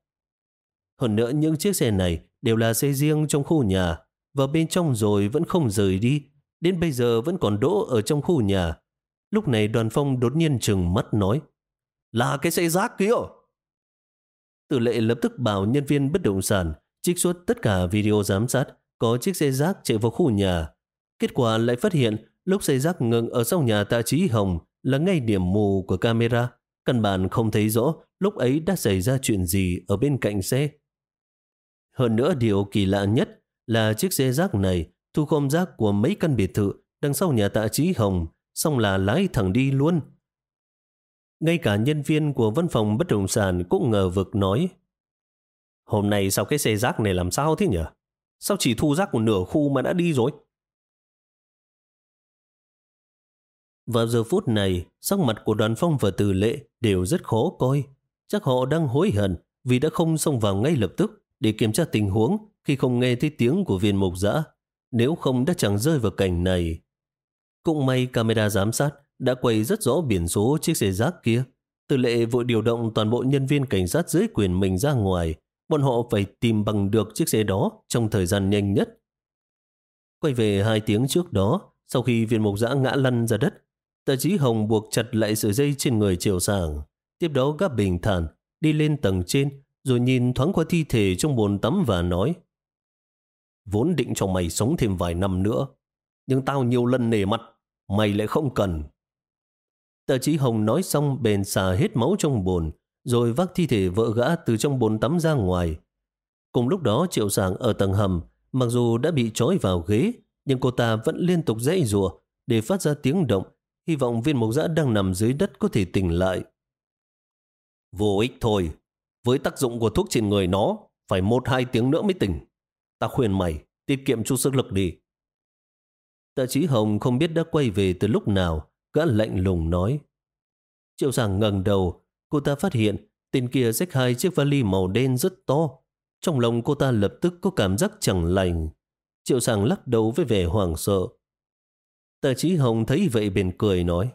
Speaker 1: Hơn nữa những chiếc xe này đều là xe riêng trong khu nhà, và bên trong rồi vẫn không rời đi, đến bây giờ vẫn còn đỗ ở trong khu nhà. Lúc này đoàn phong đột nhiên trừng mắt nói, là cái xe rác kia. Tử lệ lập tức bảo nhân viên bất động sản trích xuất tất cả video giám sát có chiếc xe rác chạy vào khu nhà. Kết quả lại phát hiện lúc xe rác ngừng ở sau nhà tạ trí hồng là ngay điểm mù của camera. Căn bản không thấy rõ lúc ấy đã xảy ra chuyện gì ở bên cạnh xe. Hơn nữa điều kỳ lạ nhất là chiếc xe rác này thu gom rác của mấy căn biệt thự đằng sau nhà tạ trí hồng, xong là lái thẳng đi luôn. Ngay cả nhân viên của văn phòng bất động sản cũng ngờ vực nói, Hôm nay sao cái xe rác này làm sao thế nhỉ? Sao chỉ thu rác một nửa khu mà đã đi rồi? Vào giờ phút này, sắc mặt của đoàn phong và từ lệ đều rất khó coi. Chắc họ đang hối hận vì đã không xông vào ngay lập tức để kiểm tra tình huống khi không nghe thấy tiếng của viên mục dã Nếu không đã chẳng rơi vào cảnh này. Cũng may camera giám sát đã quay rất rõ biển số chiếc xe rác kia. Từ lệ vội điều động toàn bộ nhân viên cảnh sát dưới quyền mình ra ngoài. Bọn họ phải tìm bằng được chiếc xe đó trong thời gian nhanh nhất. Quay về hai tiếng trước đó, sau khi viên mục giã ngã lăn ra đất, tờ trí hồng buộc chặt lại sợi dây trên người chiều sảng. Tiếp đó gác bình thản, đi lên tầng trên, rồi nhìn thoáng qua thi thể trong bồn tắm và nói Vốn định cho mày sống thêm vài năm nữa, nhưng tao nhiều lần nể mặt, mày lại không cần. Tờ trí hồng nói xong bền xà hết máu trong bồn, rồi vác thi thể vợ gã từ trong bồn tắm ra ngoài. Cùng lúc đó triệu Sảng ở tầng hầm, mặc dù đã bị trói vào ghế, nhưng cô ta vẫn liên tục dãy rùa để phát ra tiếng động, hy vọng viên mộc dã đang nằm dưới đất có thể tỉnh lại. Vô ích thôi, với tác dụng của thuốc trên người nó, phải một hai tiếng nữa mới tỉnh. Ta khuyên mày, tiết kiệm chút sức lực đi. Tạ trí hồng không biết đã quay về từ lúc nào, gã lạnh lùng nói. Triệu Sảng ngẩng đầu, cô ta phát hiện tên kia xách hai chiếc vali màu đen rất to. Trong lòng cô ta lập tức có cảm giác chẳng lành. Triệu sàng lắc đầu với vẻ hoảng sợ. Tà trí hồng thấy vậy bền cười nói.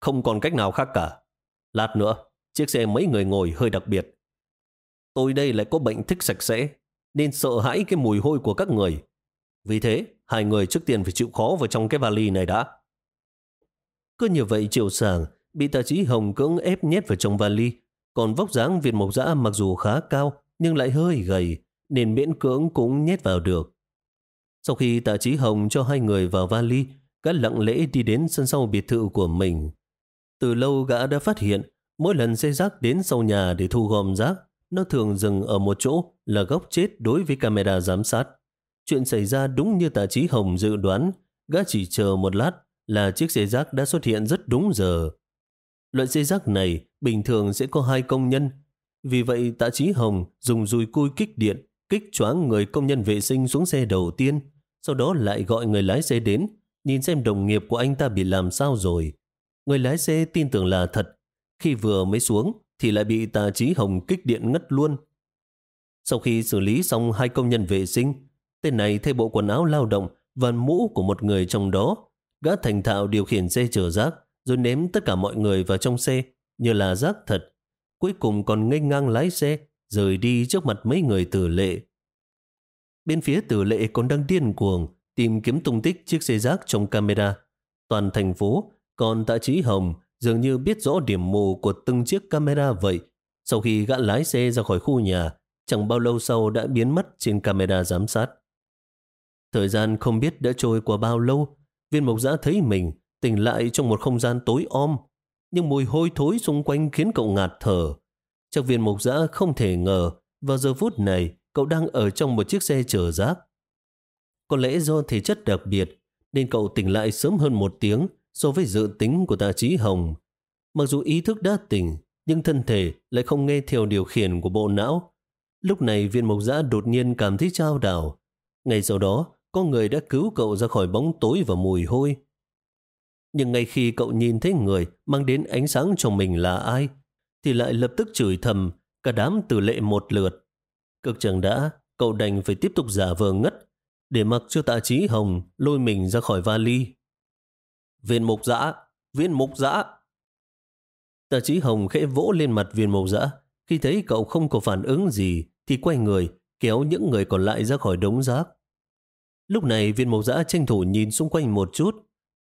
Speaker 1: Không còn cách nào khác cả. Lát nữa, chiếc xe mấy người ngồi hơi đặc biệt. Tôi đây lại có bệnh thích sạch sẽ, nên sợ hãi cái mùi hôi của các người. Vì thế, hai người trước tiên phải chịu khó vào trong cái vali này đã. Cứ như vậy triệu sàng, bị tà trí Hồng cưỡng ép nhét vào trong vali, còn vóc dáng Việt Mộc Giã mặc dù khá cao, nhưng lại hơi gầy, nên miễn cưỡng cũng nhét vào được. Sau khi tạ trí Hồng cho hai người vào vali, gã lặng lẽ đi đến sân sau biệt thự của mình. Từ lâu gã đã phát hiện, mỗi lần xe rác đến sau nhà để thu gom rác, nó thường dừng ở một chỗ là góc chết đối với camera giám sát. Chuyện xảy ra đúng như tạ trí Hồng dự đoán, gã chỉ chờ một lát là chiếc xe rác đã xuất hiện rất đúng giờ. Loại dây rác này bình thường sẽ có hai công nhân. Vì vậy tạ trí Hồng dùng dùi cui kích điện, kích choáng người công nhân vệ sinh xuống xe đầu tiên, sau đó lại gọi người lái xe đến, nhìn xem đồng nghiệp của anh ta bị làm sao rồi. Người lái xe tin tưởng là thật. Khi vừa mới xuống thì lại bị tà trí hồng kích điện ngất luôn. Sau khi xử lý xong hai công nhân vệ sinh, tên này thay bộ quần áo lao động và mũ của một người trong đó. Gã thành thạo điều khiển xe chở rác rồi ném tất cả mọi người vào trong xe như là rác thật. Cuối cùng còn nghênh ngang lái xe rời đi trước mặt mấy người tử lệ. Bên phía tử lệ còn đang điên cuồng tìm kiếm tung tích chiếc xe rác trong camera. Toàn thành phố, còn tạ trí hồng dường như biết rõ điểm mù của từng chiếc camera vậy. Sau khi gã lái xe ra khỏi khu nhà, chẳng bao lâu sau đã biến mất trên camera giám sát. Thời gian không biết đã trôi qua bao lâu, viên mộc giã thấy mình tỉnh lại trong một không gian tối om, nhưng mùi hôi thối xung quanh khiến cậu ngạt thở. Chắc viên mộc giã không thể ngờ vào giờ phút này cậu đang ở trong một chiếc xe chở rác. Có lẽ do thể chất đặc biệt nên cậu tỉnh lại sớm hơn một tiếng so với dự tính của tạ trí hồng. Mặc dù ý thức đã tỉnh, nhưng thân thể lại không nghe theo điều khiển của bộ não. Lúc này viên mộc giã đột nhiên cảm thấy trao đảo. Ngay sau đó, có người đã cứu cậu ra khỏi bóng tối và mùi hôi. Nhưng ngay khi cậu nhìn thấy người mang đến ánh sáng cho mình là ai, thì lại lập tức chửi thầm cả đám tử lệ một lượt. Cực chẳng đã, cậu đành phải tiếp tục giả vờ ngất để mặc cho tạ trí hồng lôi mình ra khỏi vali. Viên mục giã, viên mục giã. Tạ trí hồng khẽ vỗ lên mặt viên mục giã. Khi thấy cậu không có phản ứng gì thì quay người kéo những người còn lại ra khỏi đống rác. Lúc này viên mục giã tranh thủ nhìn xung quanh một chút.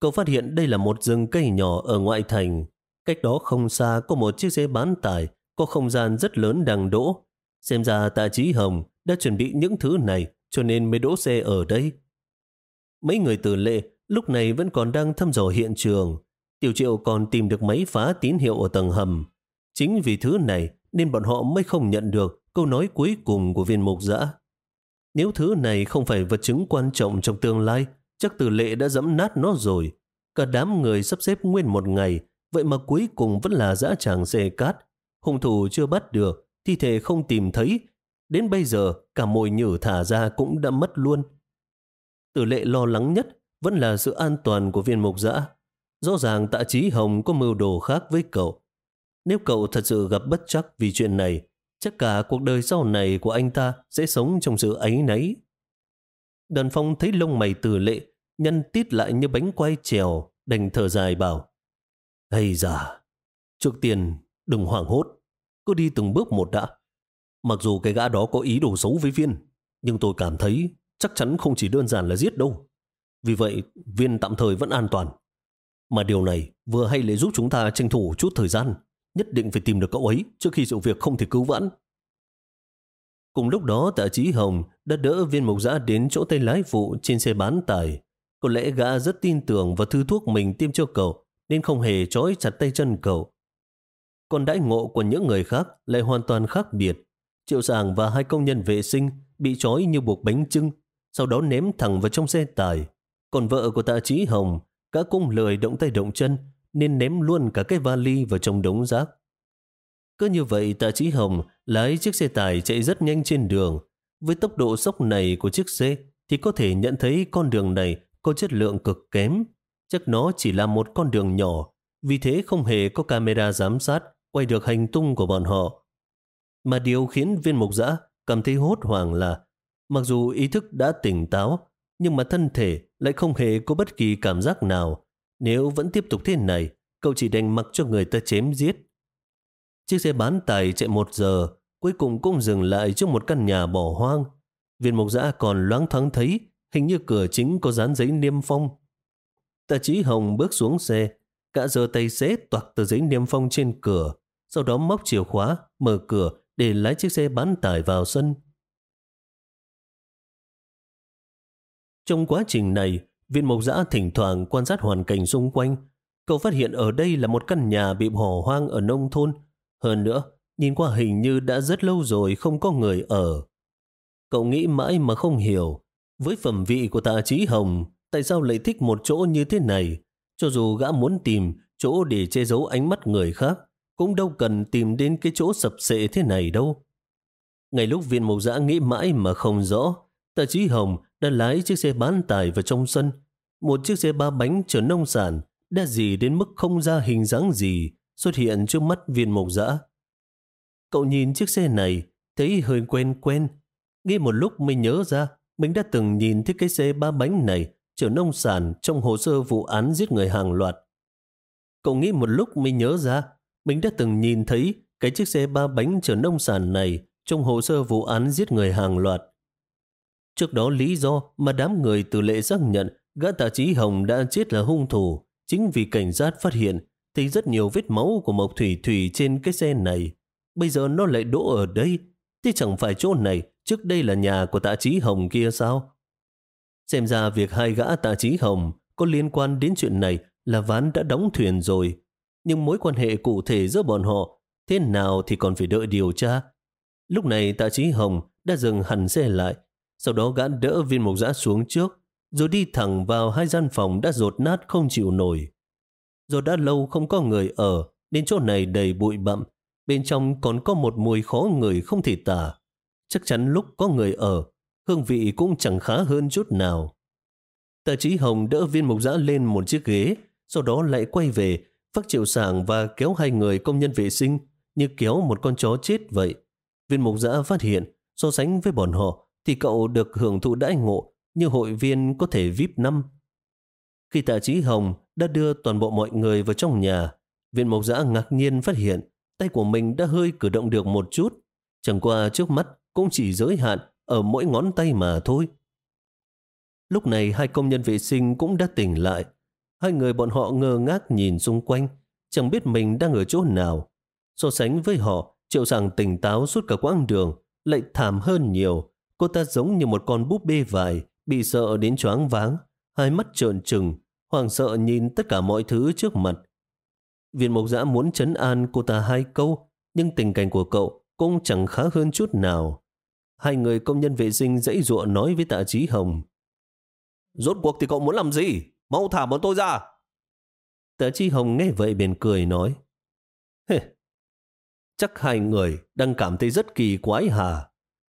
Speaker 1: Cậu phát hiện đây là một rừng cây nhỏ ở ngoại thành. Cách đó không xa có một chiếc xe bán tải có không gian rất lớn đang đỗ. Xem ra tạ trí hồng đã chuẩn bị những thứ này cho nên mới đỗ xe ở đây. Mấy người tử lệ lúc này vẫn còn đang thăm dò hiện trường. Tiểu triệu còn tìm được máy phá tín hiệu ở tầng hầm. Chính vì thứ này nên bọn họ mới không nhận được câu nói cuối cùng của viên mục giã. Nếu thứ này không phải vật chứng quan trọng trong tương lai, chắc tử lệ đã dẫm nát nó rồi. Cả đám người sắp xếp nguyên một ngày, vậy mà cuối cùng vẫn là dã tràng xe cát. Hung thủ chưa bắt được, thi thể không tìm thấy, Đến bây giờ, cả mồi nhử thả ra cũng đã mất luôn. Tử lệ lo lắng nhất vẫn là sự an toàn của viên mục dã Rõ ràng tạ trí hồng có mưu đồ khác với cậu. Nếu cậu thật sự gặp bất chắc vì chuyện này, chắc cả cuộc đời sau này của anh ta sẽ sống trong sự ấy nấy. Đàn phong thấy lông mày tử lệ, nhăn tít lại như bánh quay trèo, đành thở dài bảo. Hay già, trước tiên đừng hoảng hốt, cứ đi từng bước một đã. Mặc dù cái gã đó có ý đồ xấu với Viên, nhưng tôi cảm thấy chắc chắn không chỉ đơn giản là giết đâu. Vì vậy, Viên tạm thời vẫn an toàn. Mà điều này vừa hay lại giúp chúng ta tranh thủ chút thời gian, nhất định phải tìm được cậu ấy trước khi sự việc không thể cứu vãn. Cùng lúc đó tạ trí Hồng đã đỡ viên mục giã đến chỗ tay lái phụ trên xe bán tải. Có lẽ gã rất tin tưởng vào thứ thuốc mình tiêm cho cậu nên không hề trói chặt tay chân cậu. Còn đãi ngộ của những người khác lại hoàn toàn khác biệt. Triệu sàng và hai công nhân vệ sinh bị trói như buộc bánh trưng, sau đó ném thẳng vào trong xe tải. Còn vợ của tạ trí Hồng, cả cung lười động tay động chân, nên ném luôn cả cái vali vào trong đống rác. Cứ như vậy tạ trí Hồng lái chiếc xe tải chạy rất nhanh trên đường. Với tốc độ sốc này của chiếc xe thì có thể nhận thấy con đường này có chất lượng cực kém. Chắc nó chỉ là một con đường nhỏ, vì thế không hề có camera giám sát quay được hành tung của bọn họ. Mà điều khiến viên mục giã cảm thấy hốt hoảng là mặc dù ý thức đã tỉnh táo, nhưng mà thân thể lại không hề có bất kỳ cảm giác nào. Nếu vẫn tiếp tục thế này, cậu chỉ đành mặc cho người ta chém giết. Chiếc xe bán tải chạy một giờ, cuối cùng cũng dừng lại trước một căn nhà bỏ hoang. Viên mục giã còn loáng thoáng thấy, hình như cửa chính có dán giấy niêm phong. Tạ Chí hồng bước xuống xe, cả giờ tay xế toạc tờ giấy niêm phong trên cửa, sau đó móc chìa khóa, mở cửa để lái chiếc xe bán tải vào sân. Trong quá trình này, viên mộc giã thỉnh thoảng quan sát hoàn cảnh xung quanh. Cậu phát hiện ở đây là một căn nhà bị bỏ hoang ở nông thôn. Hơn nữa, nhìn qua hình như đã rất lâu rồi không có người ở. Cậu nghĩ mãi mà không hiểu. Với phẩm vị của tạ trí hồng, tại sao lại thích một chỗ như thế này? Cho dù gã muốn tìm chỗ để che giấu ánh mắt người khác, cũng đâu cần tìm đến cái chỗ sập sệ thế này đâu. Ngay lúc viên mộc giã nghĩ mãi mà không rõ, tạ trí hồng đã lái chiếc xe bán tải vào trong sân. Một chiếc xe ba bánh chở nông sản đã gì đến mức không ra hình dáng gì xuất hiện trước mắt viên mộc dã. Cậu nhìn chiếc xe này thấy hơi quen quen. Nghe một lúc mình nhớ ra mình đã từng nhìn thấy cái xe ba bánh này chở nông sản trong hồ sơ vụ án giết người hàng loạt. Cậu nghĩ một lúc mới nhớ ra, mình đã từng nhìn thấy cái chiếc xe ba bánh chở nông sản này trong hồ sơ vụ án giết người hàng loạt. Trước đó lý do mà đám người từ lệ xác nhận gã tạ trí hồng đã chết là hung thủ chính vì cảnh sát phát hiện thấy rất nhiều vết máu của Mộc Thủy Thủy trên cái xe này. Bây giờ nó lại đỗ ở đây. Thế chẳng phải chỗ này trước đây là nhà của tạ trí hồng kia sao? Xem ra việc hai gã tạ trí hồng có liên quan đến chuyện này là ván đã đóng thuyền rồi. Nhưng mối quan hệ cụ thể giữa bọn họ thế nào thì còn phải đợi điều tra. Lúc này tạ trí hồng đã dừng hẳn xe lại sau đó gã đỡ viên mục giã xuống trước, rồi đi thẳng vào hai gian phòng đã rột nát không chịu nổi. Rồi đã lâu không có người ở, nên chỗ này đầy bụi bặm, bên trong còn có một mùi khó người không thể tả. Chắc chắn lúc có người ở, hương vị cũng chẳng khá hơn chút nào. Tạ trí hồng đỡ viên mục giã lên một chiếc ghế, sau đó lại quay về, phát triệu sảng và kéo hai người công nhân vệ sinh như kéo một con chó chết vậy. Viên mục giã phát hiện, so sánh với bọn họ, thì cậu được hưởng thụ đãi ngộ như hội viên có thể VIP năm. Khi tạ trí hồng đã đưa toàn bộ mọi người vào trong nhà, viên mộc giã ngạc nhiên phát hiện tay của mình đã hơi cử động được một chút, chẳng qua trước mắt cũng chỉ giới hạn ở mỗi ngón tay mà thôi. Lúc này hai công nhân vệ sinh cũng đã tỉnh lại. Hai người bọn họ ngơ ngác nhìn xung quanh, chẳng biết mình đang ở chỗ nào. So sánh với họ, triệu sàng tỉnh táo suốt cả quãng đường, lại thảm hơn nhiều. Cô ta giống như một con búp bê vải, bị sợ đến choáng váng, hai mắt trợn trừng, hoảng sợ nhìn tất cả mọi thứ trước mặt. Viện Mộc Giã muốn chấn an cô ta hai câu, nhưng tình cảnh của cậu cũng chẳng khá hơn chút nào. Hai người công nhân vệ sinh dãy ruộng nói với tạ trí hồng. Rốt cuộc thì cậu muốn làm gì? Mau thả bọn tôi ra! Tạ trí hồng nghe vậy bền cười nói. Hê, chắc hai người đang cảm thấy rất kỳ quái hà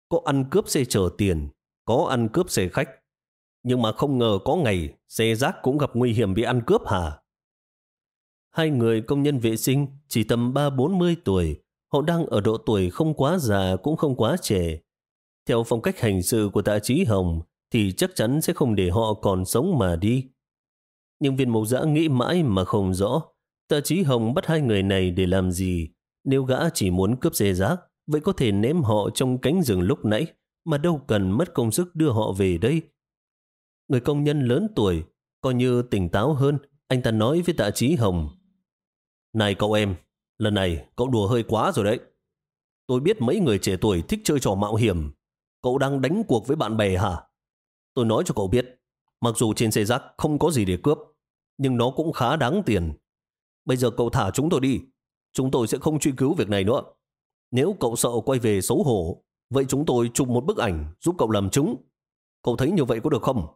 Speaker 1: có ăn cướp xe chở tiền, có ăn cướp xe khách. Nhưng mà không ngờ có ngày xe rác cũng gặp nguy hiểm bị ăn cướp hả? Hai người công nhân vệ sinh chỉ tầm 3-40 tuổi, họ đang ở độ tuổi không quá già cũng không quá trẻ. Theo phong cách hành sự của tạ trí hồng thì chắc chắn sẽ không để họ còn sống mà đi. Nhưng viên mộc giã nghĩ mãi mà không rõ tạ trí hồng bắt hai người này để làm gì nếu gã chỉ muốn cướp xe rác vậy có thể ném họ trong cánh rừng lúc nãy mà đâu cần mất công sức đưa họ về đây. Người công nhân lớn tuổi, coi như tỉnh táo hơn, anh ta nói với tạ trí hồng. Này cậu em, lần này cậu đùa hơi quá rồi đấy. Tôi biết mấy người trẻ tuổi thích chơi trò mạo hiểm. Cậu đang đánh cuộc với bạn bè hả? Tôi nói cho cậu biết, mặc dù trên xe rác không có gì để cướp, nhưng nó cũng khá đáng tiền. Bây giờ cậu thả chúng tôi đi, chúng tôi sẽ không truy cứu việc này nữa. Nếu cậu sợ quay về xấu hổ, vậy chúng tôi chụp một bức ảnh giúp cậu làm chứng. Cậu thấy như vậy có được không?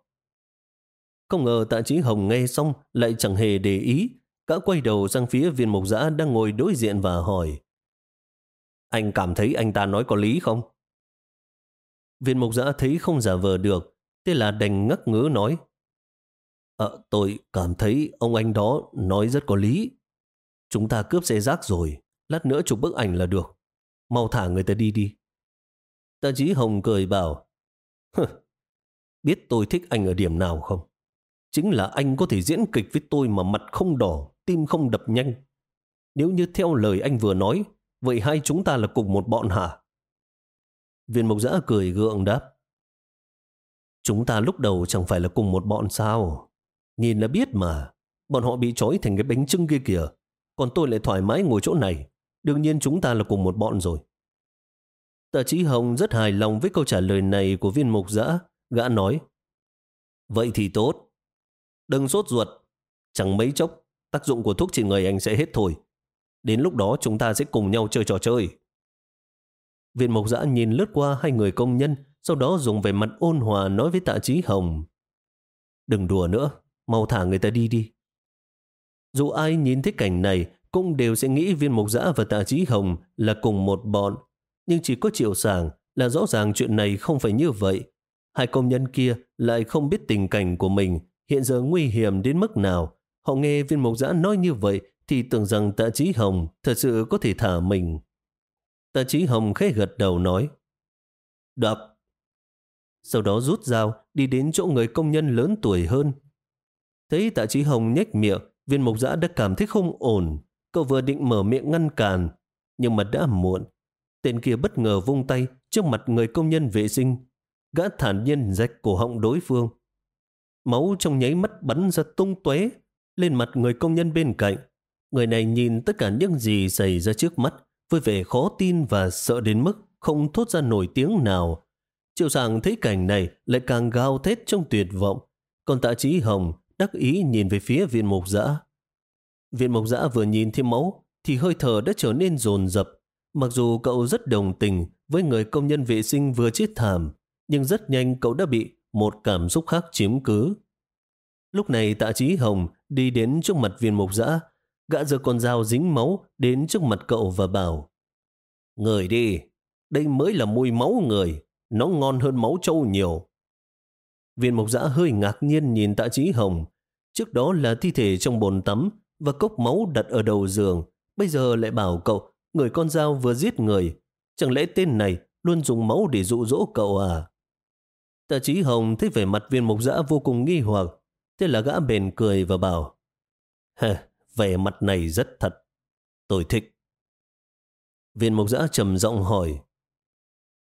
Speaker 1: Không ngờ tạ trí hồng nghe xong lại chẳng hề để ý. Cả quay đầu sang phía viên mục giã đang ngồi đối diện và hỏi. Anh cảm thấy anh ta nói có lý không? Viên mục giã thấy không giả vờ được, thế là đành ngắc ngứ nói. Ờ, tôi cảm thấy ông anh đó nói rất có lý. Chúng ta cướp xe rác rồi, lát nữa chụp bức ảnh là được mau thả người ta đi đi. Tạ Chí Hồng cười bảo, biết tôi thích anh ở điểm nào không? Chính là anh có thể diễn kịch với tôi mà mặt không đỏ, tim không đập nhanh. Nếu như theo lời anh vừa nói, vậy hai chúng ta là cùng một bọn hả? Viên mục giã cười gượng đáp. Chúng ta lúc đầu chẳng phải là cùng một bọn sao? Nhìn là biết mà. Bọn họ bị trói thành cái bánh trưng kia kìa. Còn tôi lại thoải mái ngồi chỗ này. Đương nhiên chúng ta là cùng một bọn rồi. Tạ Chí Hồng rất hài lòng với câu trả lời này của viên mục giã. Gã nói, Vậy thì tốt. Đừng sốt ruột. Chẳng mấy chốc, tác dụng của thuốc trị người anh sẽ hết thôi. Đến lúc đó chúng ta sẽ cùng nhau chơi trò chơi. Viên mộc giã nhìn lướt qua hai người công nhân, sau đó dùng vẻ mặt ôn hòa nói với tạ trí hồng. Đừng đùa nữa, mau thả người ta đi đi. Dù ai nhìn thấy cảnh này, cũng đều sẽ nghĩ viên mộc giã và tạ trí hồng là cùng một bọn. Nhưng chỉ có triệu sàng là rõ ràng chuyện này không phải như vậy. Hai công nhân kia lại không biết tình cảnh của mình hiện giờ nguy hiểm đến mức nào. Họ nghe viên mộc giã nói như vậy thì tưởng rằng tạ trí hồng thật sự có thể thả mình. Tạ trí hồng khẽ gật đầu nói Đập. Sau đó rút dao đi đến chỗ người công nhân lớn tuổi hơn. Thấy tạ trí hồng nhếch miệng, viên mộc giã đã cảm thấy không ổn. Cậu vừa định mở miệng ngăn cản, nhưng mà đã muộn. Tên kia bất ngờ vung tay trước mặt người công nhân vệ sinh. Gã thản nhiên rạch cổ họng đối phương. Máu trong nháy mắt bắn ra tung tóe lên mặt người công nhân bên cạnh. Người này nhìn tất cả những gì xảy ra trước mắt với vẻ khó tin và sợ đến mức không thốt ra nổi tiếng nào. Triệu sàng thấy cảnh này lại càng gào thét trong tuyệt vọng. Còn tạ trí hồng đắc ý nhìn về phía viên mục dã. Viên mục dã vừa nhìn thêm máu thì hơi thở đã trở nên dồn dập. Mặc dù cậu rất đồng tình với người công nhân vệ sinh vừa chết thảm, nhưng rất nhanh cậu đã bị một cảm xúc khác chiếm cứ. Lúc này tạ trí hồng đi đến trước mặt viên mục dã gã giơ con dao dính máu đến trước mặt cậu và bảo Người đi, đây mới là mùi máu người, nó ngon hơn máu trâu nhiều. Viên mộc giã hơi ngạc nhiên nhìn tạ trí hồng, trước đó là thi thể trong bồn tắm và cốc máu đặt ở đầu giường, bây giờ lại bảo cậu người con dao vừa giết người. Chẳng lẽ tên này luôn dùng máu để dụ dỗ cậu à? Tạ trí hồng thấy vẻ mặt viên mộc giã vô cùng nghi hoặc, Thế là gã bền cười và bảo, Hề, vẻ mặt này rất thật. Tôi thích. Viên mục giã trầm giọng hỏi,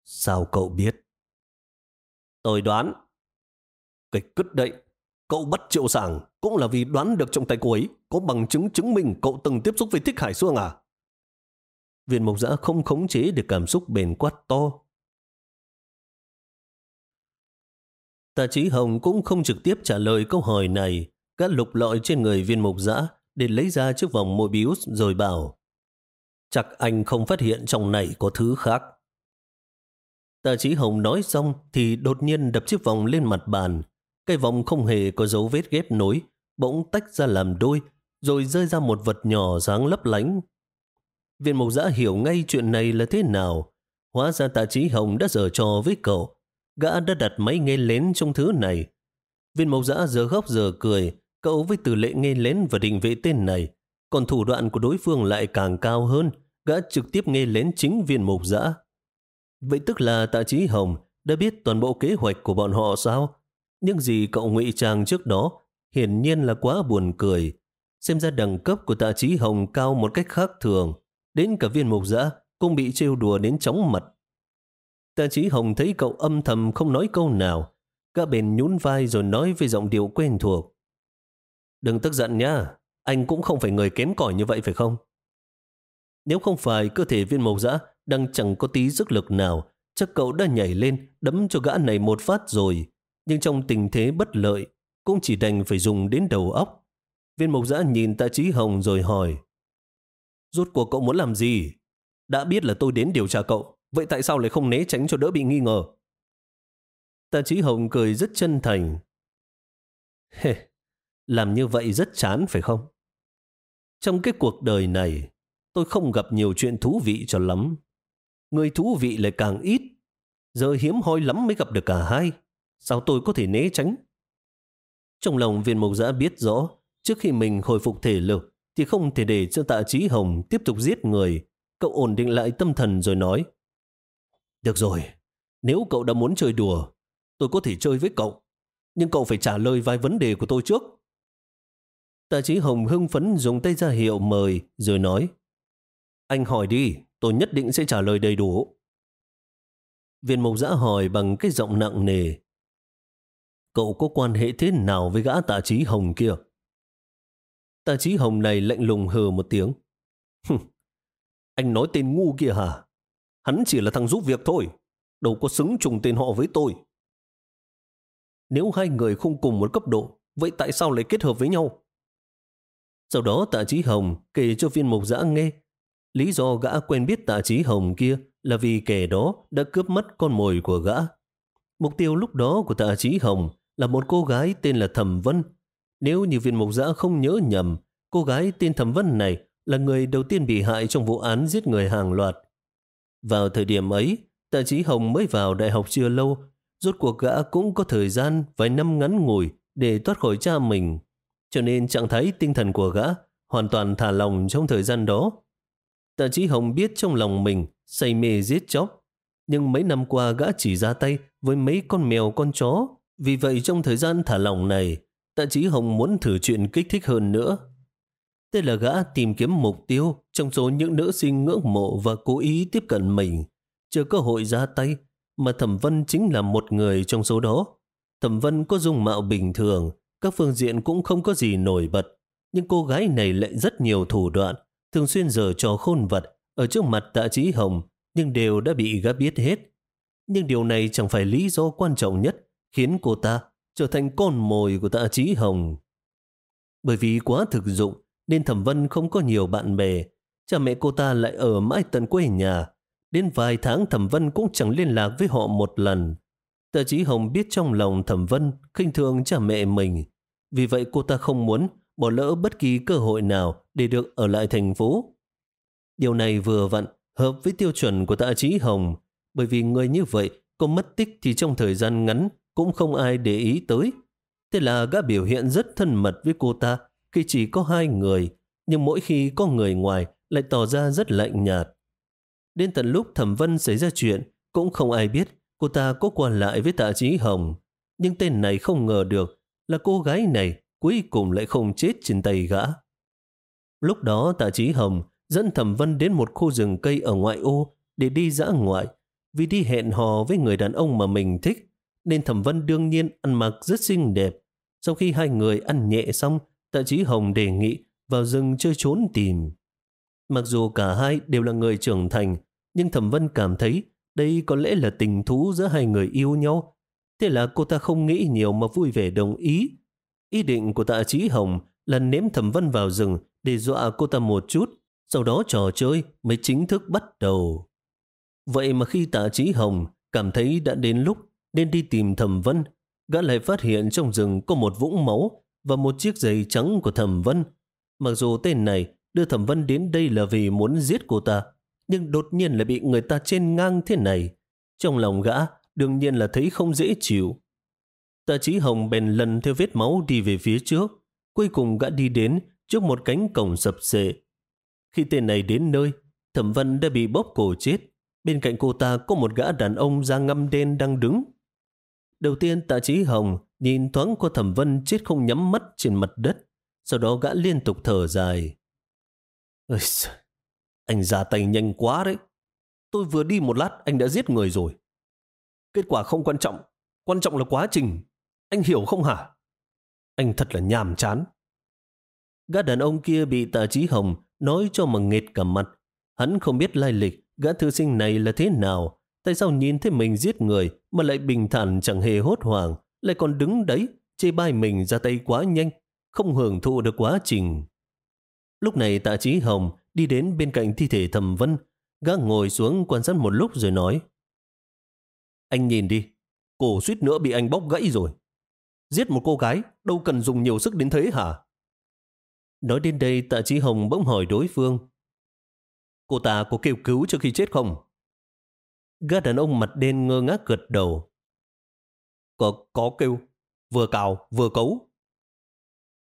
Speaker 1: Sao cậu biết? Tôi đoán. Kịch cứt đậy. Cậu bắt triệu sảng cũng là vì đoán được trong tay cô ấy có bằng chứng chứng minh cậu từng tiếp xúc với Thích Hải Sương à? Viên mục giã không khống chế được cảm xúc bền quát to. Tạ Chí Hồng cũng không trực tiếp trả lời câu hỏi này, các lục lọi trên người viên mục giã để lấy ra chiếc vòng Mobius rồi bảo Chắc anh không phát hiện trong này có thứ khác. Tạ Chí Hồng nói xong thì đột nhiên đập chiếc vòng lên mặt bàn. Cái vòng không hề có dấu vết ghép nối, bỗng tách ra làm đôi, rồi rơi ra một vật nhỏ dáng lấp lánh. Viên mục giã hiểu ngay chuyện này là thế nào. Hóa ra tạ Chí Hồng đã dở trò với cậu, gã đã đặt máy nghe lén trong thứ này. Viên mộc giã giờ khóc giờ cười, cậu với từ lệ nghe lén và định vệ tên này. Còn thủ đoạn của đối phương lại càng cao hơn, gã trực tiếp nghe lén chính viên mộc giã. Vậy tức là tạ trí hồng đã biết toàn bộ kế hoạch của bọn họ sao? Nhưng gì cậu ngụy trang trước đó hiển nhiên là quá buồn cười. Xem ra đẳng cấp của tạ trí hồng cao một cách khác thường. Đến cả viên mục giã cũng bị trêu đùa đến chóng mặt. Tạ trí Hồng thấy cậu âm thầm không nói câu nào. Gã bền nhún vai rồi nói với giọng điệu quen thuộc. Đừng tức giận nhá, anh cũng không phải người kém cỏi như vậy phải không? Nếu không phải cơ thể viên mộc dã đang chẳng có tí sức lực nào, chắc cậu đã nhảy lên đấm cho gã này một phát rồi. Nhưng trong tình thế bất lợi, cũng chỉ đành phải dùng đến đầu óc. Viên mộc dã nhìn tạ trí hồng rồi hỏi. Rốt cuộc cậu muốn làm gì? Đã biết là tôi đến điều tra cậu, Vậy tại sao lại không né tránh cho đỡ bị nghi ngờ? Tạ trí Hồng cười rất chân thành. [laughs] Hề, làm như vậy rất chán phải không? Trong cái cuộc đời này, tôi không gặp nhiều chuyện thú vị cho lắm. Người thú vị lại càng ít. Giờ hiếm hoi lắm mới gặp được cả hai. Sao tôi có thể né tránh? Trong lòng viên mộc giã biết rõ, trước khi mình hồi phục thể lực, thì không thể để cho tạ trí hồng tiếp tục giết người. Cậu ổn định lại tâm thần rồi nói. Được rồi, nếu cậu đã muốn chơi đùa, tôi có thể chơi với cậu. Nhưng cậu phải trả lời vài vấn đề của tôi trước. Tạ trí Hồng hưng phấn dùng tay ra hiệu mời rồi nói Anh hỏi đi, tôi nhất định sẽ trả lời đầy đủ. Viên mộc giã hỏi bằng cái giọng nặng nề. Cậu có quan hệ thế nào với gã tạ trí hồng kia? Tạ trí hồng này lạnh lùng hừ một tiếng. Anh nói tên ngu kia hả? Hắn chỉ là thằng giúp việc thôi. Đâu có xứng trùng tên họ với tôi. Nếu hai người không cùng một cấp độ, vậy tại sao lại kết hợp với nhau? Sau đó tạ trí hồng kể cho viên mục giã nghe. Lý do gã quen biết tạ trí hồng kia là vì kẻ đó đã cướp mất con mồi của gã. Mục tiêu lúc đó của tạ trí hồng là một cô gái tên là Thẩm Vân. Nếu như viên mục giã không nhớ nhầm, cô gái tên Thẩm Vân này là người đầu tiên bị hại trong vụ án giết người hàng loạt. Vào thời điểm ấy, tạ trí hồng mới vào đại học chưa lâu, rốt cuộc gã cũng có thời gian vài năm ngắn ngủi để thoát khỏi cha mình. Cho nên trạng thái tinh thần của gã hoàn toàn thả lòng trong thời gian đó. Tạ Chí hồng biết trong lòng mình say mê giết chóc, nhưng mấy năm qua gã chỉ ra tay với mấy con mèo con chó. Vì vậy trong thời gian thả lòng này, tạ Chí hồng muốn thử chuyện kích thích hơn nữa. Thế là gã tìm kiếm mục tiêu trong số những nữ sinh ngưỡng mộ và cố ý tiếp cận mình. Chờ cơ hội ra tay, mà Thẩm Vân chính là một người trong số đó. Thẩm Vân có dung mạo bình thường, các phương diện cũng không có gì nổi bật. Nhưng cô gái này lại rất nhiều thủ đoạn, thường xuyên giờ trò khôn vật ở trước mặt tạ trí hồng, nhưng đều đã bị gã biết hết. Nhưng điều này chẳng phải lý do quan trọng nhất khiến cô ta trở thành con mồi của tạ trí hồng. Bởi vì quá thực dụng nên Thẩm Vân không có nhiều bạn bè. Cha mẹ cô ta lại ở mãi tận quê nhà. Đến vài tháng Thẩm Vân cũng chẳng liên lạc với họ một lần. Tạ Chí Hồng biết trong lòng Thẩm Vân khinh thường cha mẹ mình. Vì vậy cô ta không muốn bỏ lỡ bất kỳ cơ hội nào để được ở lại thành phố. Điều này vừa vặn hợp với tiêu chuẩn của Tạ Chí Hồng. Bởi vì người như vậy có mất tích thì trong thời gian ngắn cũng không ai để ý tới. Thế là gã biểu hiện rất thân mật với cô ta khi chỉ có hai người, nhưng mỗi khi có người ngoài lại tỏ ra rất lạnh nhạt. Đến tận lúc Thẩm Vân xảy ra chuyện, cũng không ai biết cô ta có quan lại với tạ trí hồng. Nhưng tên này không ngờ được là cô gái này cuối cùng lại không chết trên tay gã. Lúc đó tạ trí hồng dẫn Thẩm Vân đến một khu rừng cây ở ngoại ô để đi dã ngoại. Vì đi hẹn hò với người đàn ông mà mình thích, nên Thẩm Vân đương nhiên ăn mặc rất xinh đẹp. Sau khi hai người ăn nhẹ xong, Tạ Chí Hồng đề nghị vào rừng chơi trốn tìm. Mặc dù cả hai đều là người trưởng thành, nhưng Thẩm Vân cảm thấy đây có lẽ là tình thú giữa hai người yêu nhau. Thế là cô ta không nghĩ nhiều mà vui vẻ đồng ý. Ý định của Tạ Chí Hồng là ném Thẩm Vân vào rừng để dọa cô ta một chút, sau đó trò chơi mới chính thức bắt đầu. Vậy mà khi Tạ Chí Hồng cảm thấy đã đến lúc nên đi tìm Thẩm Vân, gã lại phát hiện trong rừng có một vũng máu và một chiếc giày trắng của Thẩm Vân. Mặc dù tên này đưa Thẩm Vân đến đây là vì muốn giết cô ta, nhưng đột nhiên lại bị người ta trên ngang thế này. Trong lòng gã đương nhiên là thấy không dễ chịu. Tạ Chí Hồng bèn lần theo vết máu đi về phía trước. Cuối cùng gã đi đến trước một cánh cổng sập sệ. Khi tên này đến nơi, Thẩm Vân đã bị bóp cổ chết. Bên cạnh cô ta có một gã đàn ông da ngâm đen đang đứng. Đầu tiên Tạ Chí Hồng nhìn thoáng qua thẩm vân chết không nhắm mắt trên mặt đất. Sau đó gã liên tục thở dài. Ôi, anh ra tay nhanh quá đấy. Tôi vừa đi một lát anh đã giết người rồi. Kết quả không quan trọng. Quan trọng là quá trình. Anh hiểu không hả? Anh thật là nhàm chán. Gã đàn ông kia bị tạ trí hồng nói cho mà nghệt cả mặt. Hắn không biết lai lịch gã thư sinh này là thế nào. Tại sao nhìn thấy mình giết người mà lại bình thản chẳng hề hốt hoảng lại còn đứng đấy, chê bai mình ra tay quá nhanh, không hưởng thụ được quá trình. Lúc này tạ trí hồng đi đến bên cạnh thi thể thầm vân, gã ngồi xuống quan sát một lúc rồi nói. Anh nhìn đi, cổ suýt nữa bị anh bóc gãy rồi. Giết một cô gái, đâu cần dùng nhiều sức đến thế hả? Nói đến đây tạ trí hồng bỗng hỏi đối phương. Cô ta có kêu cứu trước khi chết không? Gã đàn ông mặt đen ngơ ngác gật đầu. Có, có kêu, vừa cào vừa cấu.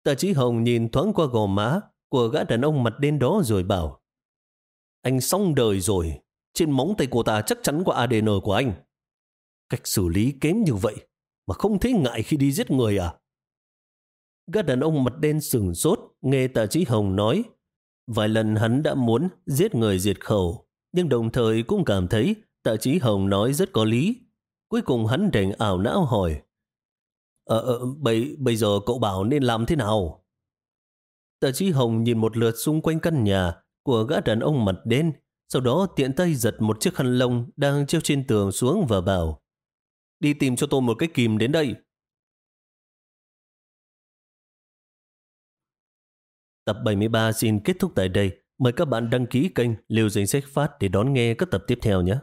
Speaker 1: Tạ Chí Hồng nhìn thoáng qua gò má của gã đàn ông mặt đen đó rồi bảo Anh xong đời rồi, trên móng tay của ta chắc chắn có ADN của anh. Cách xử lý kém như vậy mà không thấy ngại khi đi giết người à? Gã đàn ông mặt đen sừng sốt nghe Tạ trí Hồng nói vài lần hắn đã muốn giết người diệt khẩu nhưng đồng thời cũng cảm thấy tạ trí hồng nói rất có lý. Cuối cùng hắn đành ảo não hỏi. Ờ, ờ bây, bây giờ cậu bảo nên làm thế nào? Tạ trí hồng nhìn một lượt xung quanh căn nhà của gã đàn ông mặt đen, sau đó tiện tay giật một chiếc khăn lông đang treo trên tường xuống và bảo Đi tìm cho tôi một cái kìm đến đây. Tập 73 xin kết thúc tại đây. Mời các bạn đăng ký kênh Liều Danh Sách Phát để đón nghe các tập tiếp theo nhé.